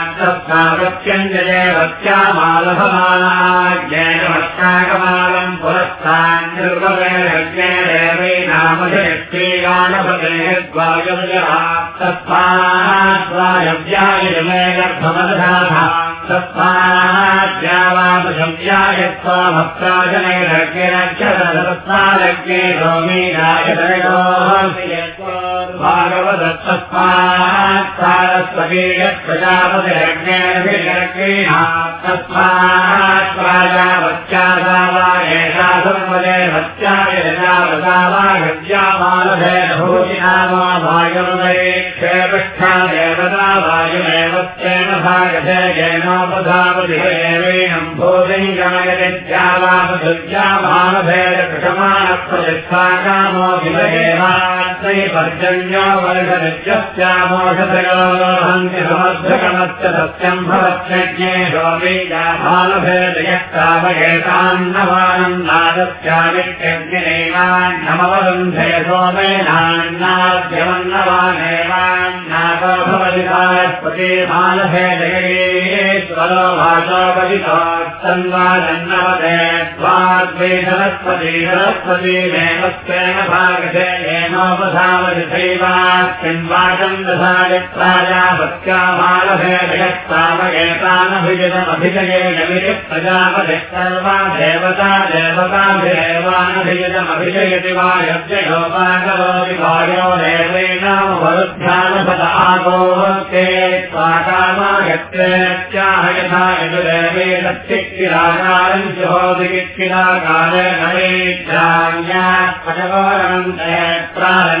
भिनक्रेणाक्षावत्यञ्जयवत्यामालभमानाज्ञेयमस्ताकपालम् पुरस्तान्निर्वगैरज्ञेनैवैनामधिक्रीगाणभगैर्वायुर्यः तस्माद्वायव्यायमे गर्भमदधाः तस्माद्यावापशव्याय स्वामप्राजनैरज्ञरक्षरस्मादज्ञे भागवदत्तस्मात् सारस्वतीयप्रजापतिरज्ञेन तस्मात् प्राजावत्यासा एषा सर्वदे भत्याय रजावता वा गत्यामानभेदभूतिनामा भागवदये क्षेपष्ठा देवता वायुमेव तेन भागते येनोपधावधिवेणम् भोजङ्गमयदित्यावापधुज्यामानभेदकृषमाणप्रतिष्ठाकामो तस्मै पर्जन्या वर्गरज्यस्यामोषतयोहन्ति समर्थकमस्य सत्यम् भवत्यज्ञे शोमेयाभालभेदयक्तावयेतान्नवानम् नादस्यामित्यग्निरेवान्नमवरुन्धय सोमेनान्नाद्यमन्नवानेवान्नादो भवति तास्पते बालभेदये स्वरो भाषोपदितात्सन्वादन्नवदे त्वाद्वे मे तस्तेन भागधे दधाय प्राजापत्यामालभेदयस्तावयेतानभिजतमभिजयेन प्रजापतिः सर्वा देवता देवताभिदेवानभिजतमभिजयति वा यज्ञयोपाकरोति भायो देवैनामवरुध्यानपद आगोहते स्वाकामायत्रेत्याह यथा यजुदेवेदत्यक्किराकारम् जुहोति किक्किराकारे नवेद्राम्यात्पजगोरन्ते प्रारण्यात्पदन्ति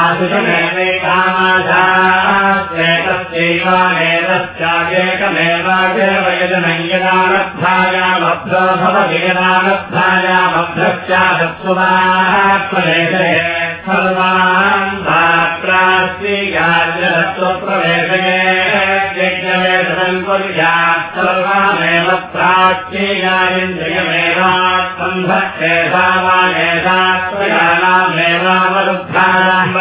भवति यदानद्धायामभ्रश्चादत्सुवाप्रवेशये सर्वान् धात्रास्ति याजत्वप्रवेशये सर्वामेव प्राचीनायन्द्रियमेवात्मन्धेधावानेधात्मयानामेवावरुद्धानाम्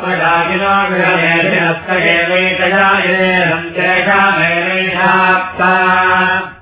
प्रजागिनागृहेशामेवेशाप्ता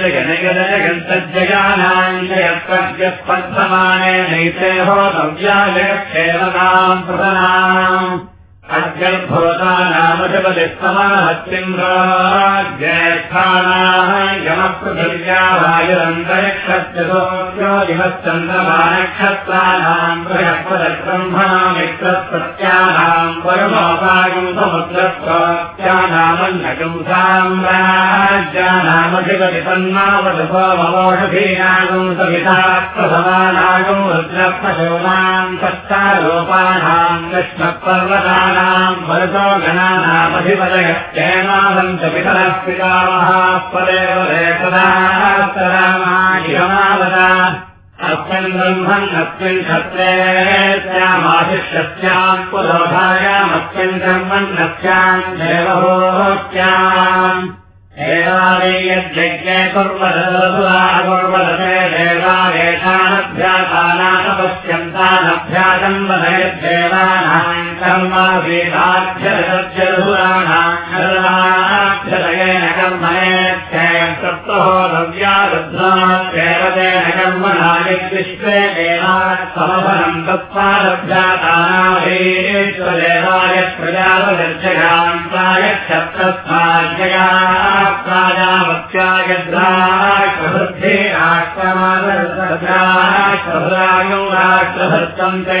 जगनगदजगन्तज्जगानाम् जयत्वज्ञस्पर्धमाने नैते होतव्या जगक्षेमकाम् प्रदनाम् अद्यर्भूता नाम जपतिस्तमहत्तिन्द्राज्येष्ठानाः यमपृथिव्या वायुरन्तरिक्षत्यसोऽप्यो दिवश्चन्द्रमानक्षत्राणाम् बृहस्पतिब्रह्मणा मित्रप्रत्यानाम् परमोपायम् समुद्रस्वात्यानामन्नकम् साम्राज्यानामधिपतिपन्नावधुपमोषधीनागम् सविता प्रथमानागम् रुद्रप्रशोनाम् सत्तालोपानाम् कृष्णपर्वतानाम् भरतो गणानामधिपदयश्चेनादम् च पितरः पितामः पदेव रेतदास्तरामाधिगमावता अस्मिन् ब्रह्मन् अस्मिन् क्षत्रेस्यामाशिष्यस्याम् पुरोधायामस्मिन् ब्रह्मन् नस्याम् देवहोत्याम् एवादीयज्ञे कुर्वदसुराकुर्वदते देवादेशानभ्यासानानपश्यन्तानभ्यासम् वदयद्देवानाम् कर्मावेदाक्षरक्षरपुराणाक्षराक्षरयेन कर्मणे सप्तहोरव्या रुद्राक्षेरतेन कर्मणा यद्विश्वे देवात्समभरम् तत्त्वारभ्यातानावेश्वदेवाय प्रजावदर्शकान्ताय क्षत्रस्थाज्ञया प्राजावत्यायद्राक्षवृद्धे राष्ट्रमादर्शद्राक्षभृरायौ राष्ट्रभृत्तम् ते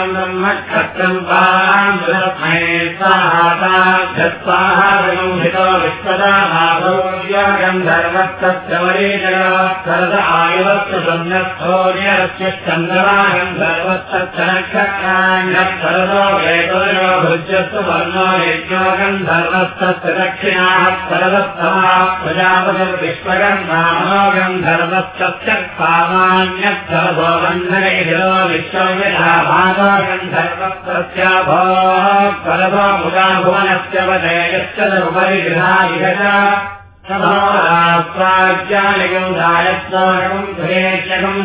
प्रजापतिर्विश्वगम् नामोगम्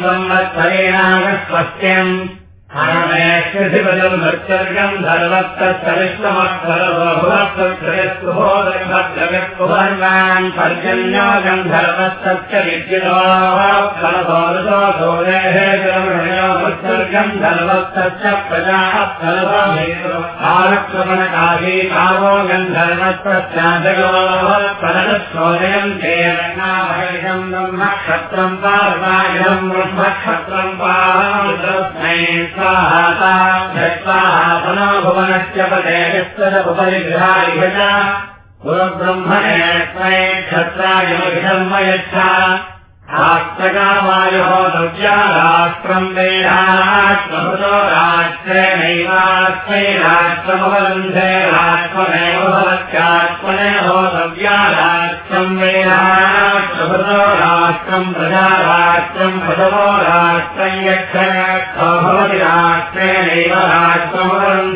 संवत्सरेणागस्वस्त्यम्। हरमेष्टिपदम् भर्चर्गम् धर्मस्तरिष्टमत्फलभुवत्सुभोदर्भद्रवित्कुभर्वान् पर्जन्योगम् धर्मस्तस्य विद्युतो फलभोरुतो सोरेः जलमृणयोत्सर्गम् धर्मस्तस्य प्रजाः धर्मस्तस्याजगो फलनशोदयम् तेरणामहिषम् ब्रह्मक्षत्रम् पार्वायुधम् ब्रह्मक्षत्रम् स्वाहाताभ्यस्वाहा भुवनस्य पदेश्वरपरि गृहायिह च पुरब्रह्मणे स्वय क्षत्रायच्छा हास्त्रकावायो भव्या राष्ट्रम् मेधाना स्वपदो राष्ट्रेणैवास्त्रे राष्ट्रमवन्धे भवत्यात्मनयो भवत्यात्मने राष्ट्रम् मेधाना राष्ट्रम् प्रजा राष्ट्रम् प्रथमो राष्ट्रम् यक्षया भवति राष्ट्रेणैव राष्ट्रमवन्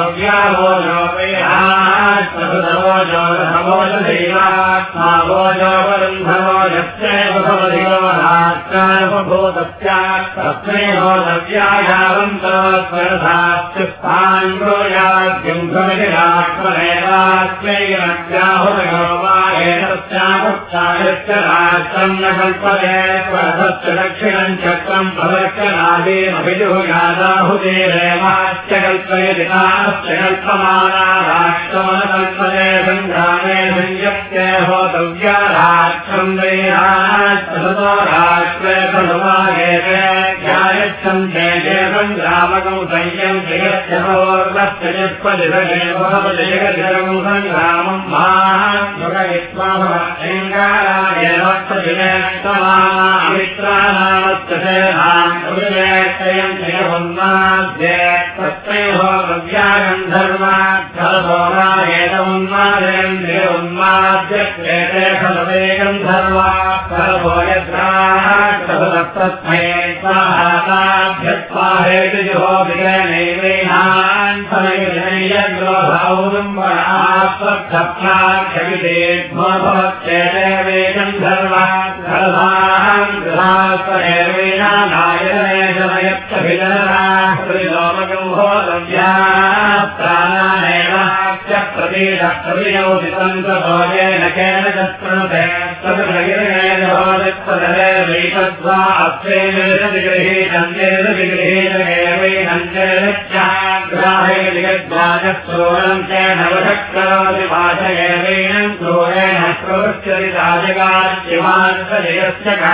्याहुतगोपायेतस्यामुत्सायश्चायश्चराष्ट्रम् न कल्पते स्वरसश्च दक्षिणम् चक्रम् प्रदक्षणादेमभिजुगादाहुतेरेवाश्च कल्पयति ताश्च कल्पमाना राष्ट्रमनकल्पते सङ्ग्रामे संयत्ते होतव्या राष्ट्रम् वैराष्ट्रतो राष्ट्रे जय ज्ञायच्छन्ते सङ्ग्रामकम् ्रामं जगयित्वा भगवत्मा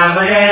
Yahweh.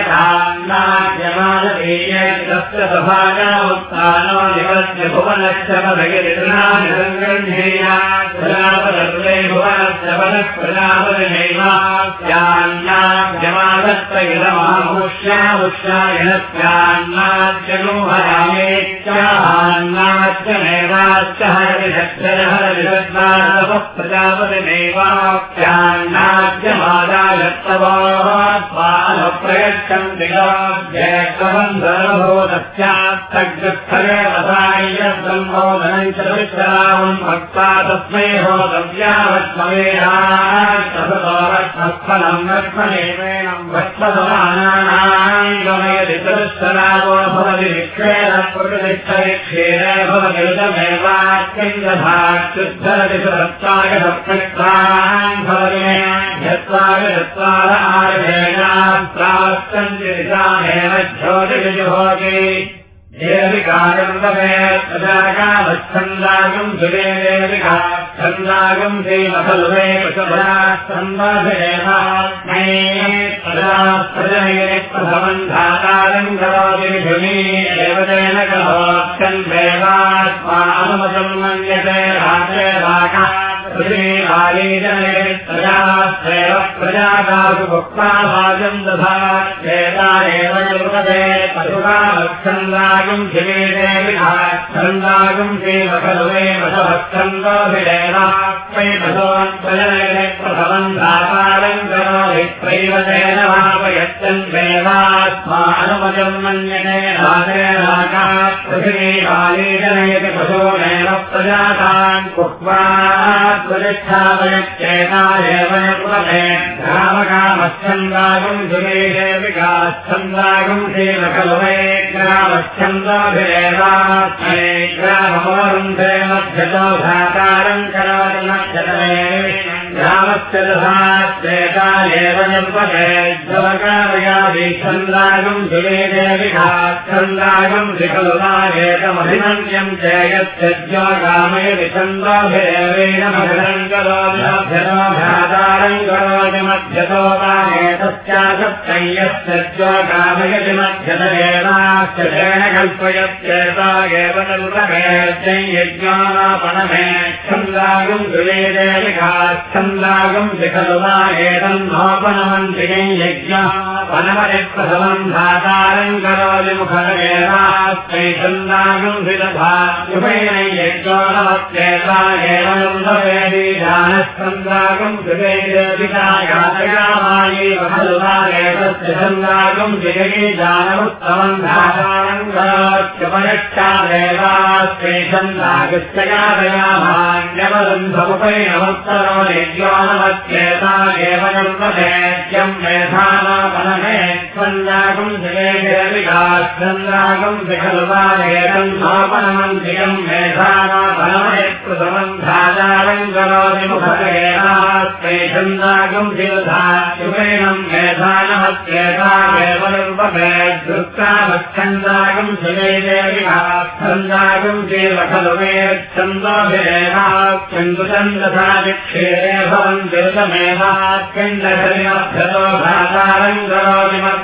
कल्पयच्चता एव लुरसं छन्दागस्य यातयामान्यवरुन्धमुपैनमुत्तरो यज्ञोनमत्येता एवम् वदेत्यम् मेधानापनमे छन्दागम् जयेन्द्रविकाच्छन्दागम् विखलुवादेतम् नापनमन्त्रियम् मेधानापनमयत्कृतमम् धाचारम् करोति मुखगेनास्मै छन्दागम् शिवधायुपेनम् मेधानमत्येता केवलम् वदेद्धृत्तामच्छन्दागम् जयेन्द्रविकाच्छन्दागम् देव खलु मे छन्दोभिरेवात्यन्दुचन्दसा विक्षेरे भवन्ति ऋतमेवात्यन्दशरिमभ्यतो भातारम् करोति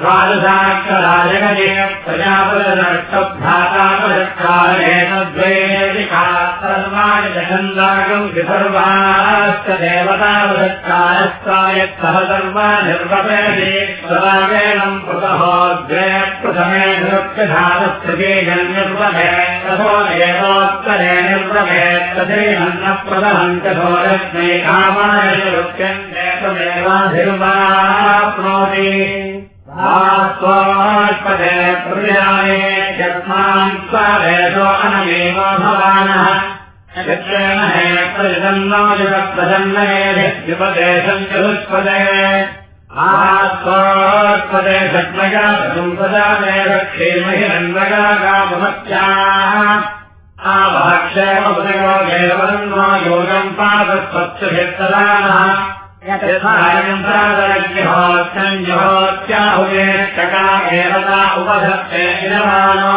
द्वादशाक्षराजगजे प्रजापदनष्टभ्रातापदत्कारेणद्वयेदिका सर्वाणि विसर्वाश्च देवतापदत्कारस्तायत्सह सर्वा निर्वपेति स्वरागेणम् पृतहोद्वे प्रथमे निरुक्तधातस्तृते जन्यर्वभे तथो एवोत्तरे निर्वभे तथैनन्नप्रदहन्तोरस्मै कामाय निरुक्त्यन्ते तमेवाधिर्वाप्नोति। स्वाष्पदे प्रजाये यस्मान् स्वरेशो अनमेव भवानः आस्वात्पदे षट्मया संसदामे रक्षेमहि रन्वगा काममत्याः आवाक्षेमपदयो देवन्नो योगम् पादस्वच्छभित्तदानः यथायन्त्रादरज्ञहोत्याहुवेष्टका एवता उपधत्ते इदमानो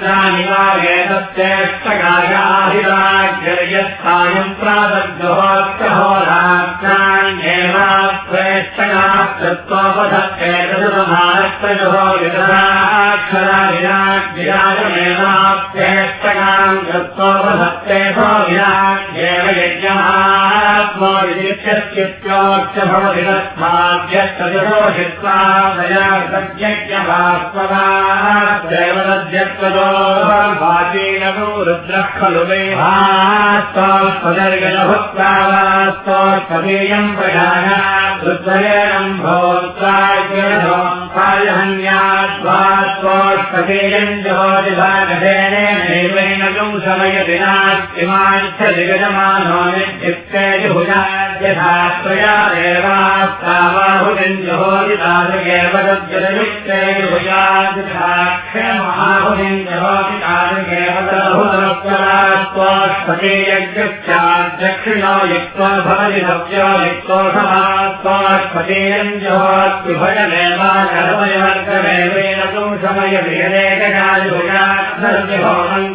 होरात्राणि वा एतच्चेष्टकायाहिराज्यर्यस्थायम् प्रादग्धहोत्यहोरात्राण्येवात्वेष्टका कृत्वोपधत्ते तदुपमानत्रयोः विदधाक्षराविराज्यराजमेवाप्येष्टकाम् कृत्वोपधत्ते भो विराज्येव यज्ञमात्मो विदित्यत्योच्च भवति तस्माद्यत्तजोषित्वा दया सज्ञज्ञभास्वदादेवदध्यत्वजो भाचीनमो रुद्रः खलु वै भास्तोत्पदर्गलभुत्वास्तोत्पदीयम् प्रजाना रुद्रयणम् भोत्वाज्ञो पायहन्याद्वास्त्वोत्पदीयम् जहोति भागधेनैवैनकम् समयति नास्तिमाच्छदिगजमानो नित्युक्ते जुहुजा यथात्रया देवास्तावाहुलिञ्जहोदितादृगेव तद्यदयुक्तेजुहुयादिक्षमाहुलिञ्जहोदितादृगेव तदहुदरस्वरास्त्वास्पतेयज्ञस्याध्यक्षिणो युक्त्वा भवति भव्यो युक्तो समास्त्वास्पतेयञ्जहोत्विभयमेवाकर्मयवर्गमेवेन तु समयभियदेकजाजुहुयाद्धर्मिहोमम्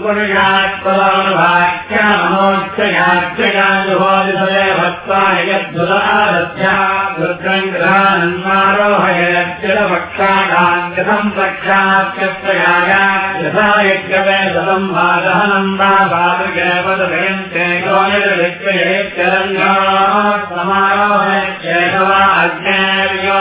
कुर्यात्पदानुभाख्यामोक्षयाज्ञयाजुहोदितदेवत्वानि यद्भुदारध्या रुद्रम् गृहानन्मारोहयच्चिरपक्षाणाम् रक्षात्यत्रयाया यथा यज्ञवे सदम् वादहनम् वा वादृगेपदयन्ते योनिर्विक्रयेत्यरङ्गा समारोहयत्येकवा अग्नेर्यो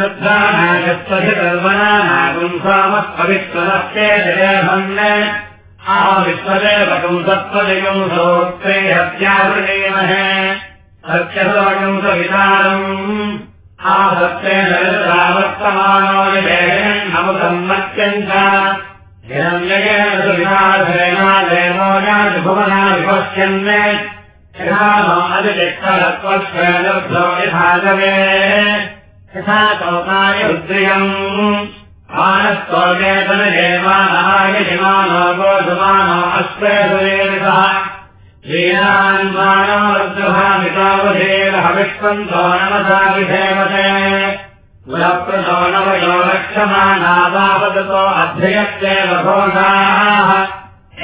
सेनागद्धानागच्छति कर्मणानागुंसामः पवित्रमस्ते जयभन् आविश्वदेवकंसत्पदिकम् सोक्ते हत्यावृणीमहे सत्यसवकंसविधानम् आसत्येन वर्तमानो नमुसम्मत्यम् च हिरण्यकेन सुविधाधेनादेवो भुवनादिपश्यन् यथादिक्तरत्वश्रेणभ्यो यथागवे यथा कौकाय रुद्रियम्। आनस्तोकेतनदेवानाय शिमानो गोधुमानो अश्वेदुरेरितः श्रीनान्मानो रुद्रभामितावधेरहविष्पन्तो नमसाभिधेवते कुलप्रतो नवयो रक्षमानादावदतो अध्ययत्वेव घोषाः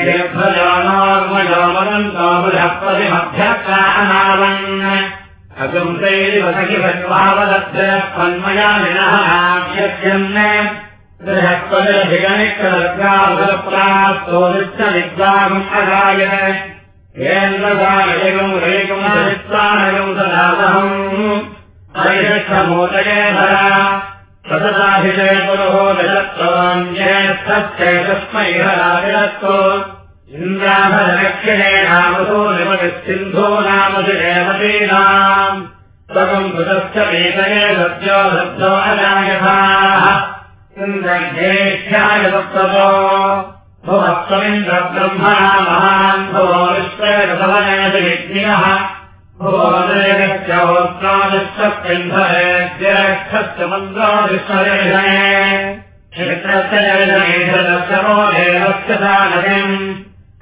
ेभ्रजानोर्मयो वदन्तो बृहस्पतिमभ्यक्तानावन् अगुंसैरिवसखि केन्द्रदायगम् रेकुमरित्वानगम् सदासहम्। परिषमोदये धरा सतताभिजय पुरुहो दशत्वाञ्जेष्ठश्चे तस्मै हराविरत्तो वेदये सत्यो सत्यो अजायथाः इन्द्रज्ञेष्ठ्याय सप्ततो। भुवत्वमिन्द्रब्रह्मणा महान् भुवो भोदयश्चोत्रादिष्टपिण्डरेद्यक्षस्य मन्त्रादिष्टरेषणे क्षेत्रस्य देवस्य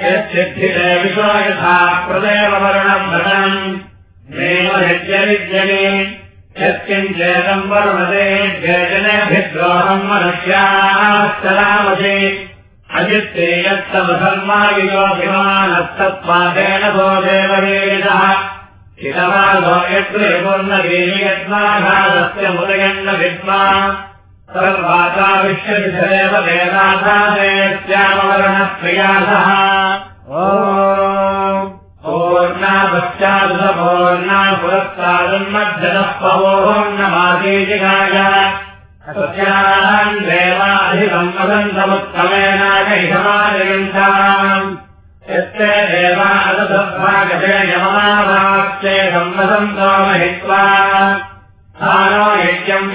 यच्छिद्धिते विशो यथा प्रदेव वर्णम् भटम् देवहित्यविद्यमे यत्किञ्चेदम् वरुणते जयजनेभिद्रोहम् मनुष्याश्चरामसे अजित्ते यत्तमधर्मायुयोऽभिमानस्तत्पादेन भो देववेदितः। हितमाधो यत्रेपूर्णदेवी यत्नाघातस्य मुदयन्न विद्वा सर्वाचा विश्वविधरेव वेदाधादेत्यामवर्णप्रियासः ओर्णा पश्चादुसपोर्णा पुरस्तादन्मध्यतः पवोऽन्नमादीजिगाय सत्यान् देवाधिकम् वदन्तमुत्तमेनागैषमाजयन्ताम् यत्ते देवा अदभागते यमनावाक्ये सम्वसन्तो महित्वा। स्थानो यज्ञम् च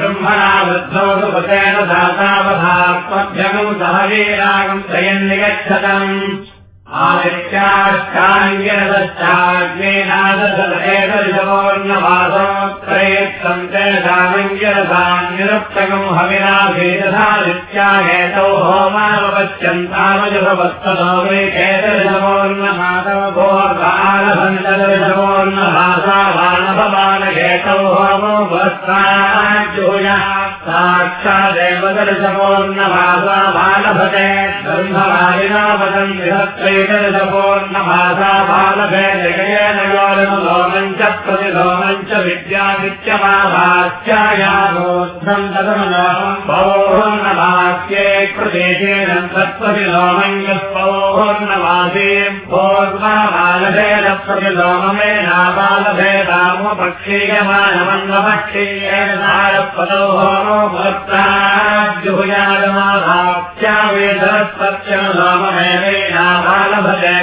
दातावधात्मभ्यगम् सह वीरागम् त्रयन्निगच्छतम् आदित्याश्चाङ्ग्यरदश्चाग्नेनादशेतोऽन्नवासोत्रेत्तम् तेषामङ्ग्यरसान्निरुक्तकम् हविनाभेदधादित्याहेतौ होमावपश्यन्तामजभवस्ततो वै चेतरिषमोन्नमातवोर्गालभन्तरिषमोन्नभासा वानभवानहेतौ होमो वस्त्राजूया साक्षादेव दर्शपोर्णभासा बालभते ब्रह्मवादिना वदन् बृहत्त्रैतर्शपोर्णभासा बालभे जगयेन योलमलोमम् च प्रतिलोमम् च विद्यादित्यमाभास्यायागोद्धम् तदमलोमम् पौर्णवाक्ये कृतेन तत्प्रतिलोमम् यः पौर्णवासे पूर्वाबालभेद मे नाबालभेदामुपक्षीयमानमन्वपक्षीयेन होमो भक्ताजुहुयागमाभात्या वेदरस्पत्य राममे नाबालभजे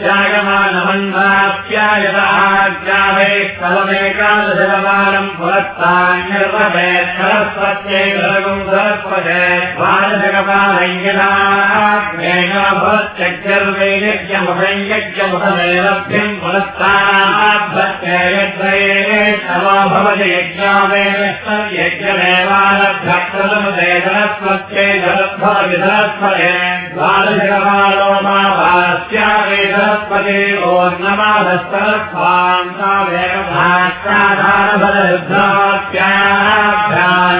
्यायमानमन्वाप्यायताज्ञावे फलमेकादशमानम् पुरस्तान्यर्पदे सरस्वत्यै सर्वम् सरस्वते बालजगमालय्यनाभवत्यग्यर्वैयज्ञमभैयज्ञमुखमेलभ्यम् पुरस्तानाभ्यत्ययद्वये समा भवति यज्ञावे यज्ञमेवालभ्यक्रमदे सरस्वत्यै सरस्वति बालजगमालो मा भास्यावेद सरस्वती ओर्नमाधस्तरस्वान्तावेदभाष्याधारफलयुद्धात्याभ्यान्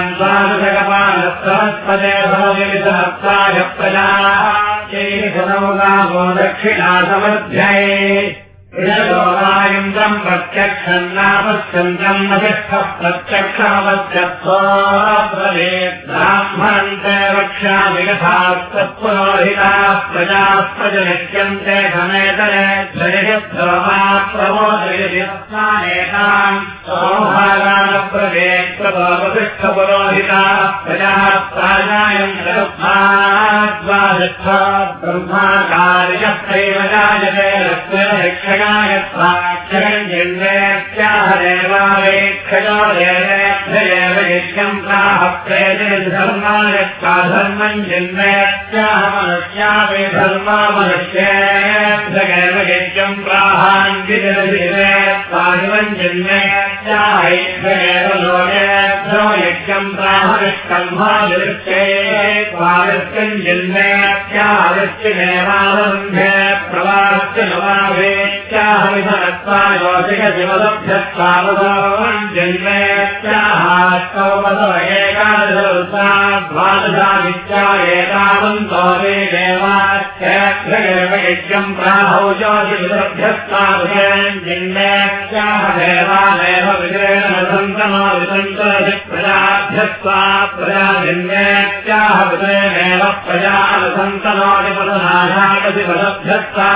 इन्द्रम् प्रत्यक्षम् नावश्चन्द्रम् नभिष्ठः प्रत्यक्षावश्चत्वाब्रह्मणम् रक्षामि यथास्तत्पुरोहिताः प्रजाः प्रजनिष्यन्ते समेतने प्रमोदयताम् प्रजाः प्राजायम् ब्रह्मा कार्यः जायते रक्षया ेत्याहदेवावेक्षयो देवेभ्येव यज्ञम् प्राहप्रेति धर्मायत्वा धर्मम् जिन्वेत्याह मनुष्यापि धर्मा मनुष्येभ्यगेव यज्ञम् प्राहान्विदेत्वादिवम् जिन्वेत्याहैभ्यगेव लोकेभ्यो यज्ञम् प्राहविष्कम्भादृश्ये स्वादित्यम् जिन्वेत्याहविष्टिमेवावरुन्धे प्रवास्य नवाभे जन्मेत्याहविधत्वावधान्मेत्याहाद्वादशादित्यायेतावन्तो वे देवाख्यम् प्राहौ ज्योतिभ्यस्ताभ्यन्मेत्याह देवादेव विग्रेण सन्तनो विसन्तरति प्रजाभ्यस्त्वा प्रजाजन्मेत्याह विजयमेव प्रजासन्तनोतिपदनाशाकति पदभ्यस्ता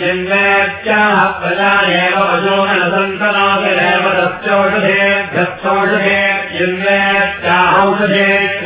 जन्मेत्याह प्रजा एव अजोनसन्तनादेव तस्योषधेभ्यस्तौषधे जिन्वेत्याहौषधेत्येव भगवान्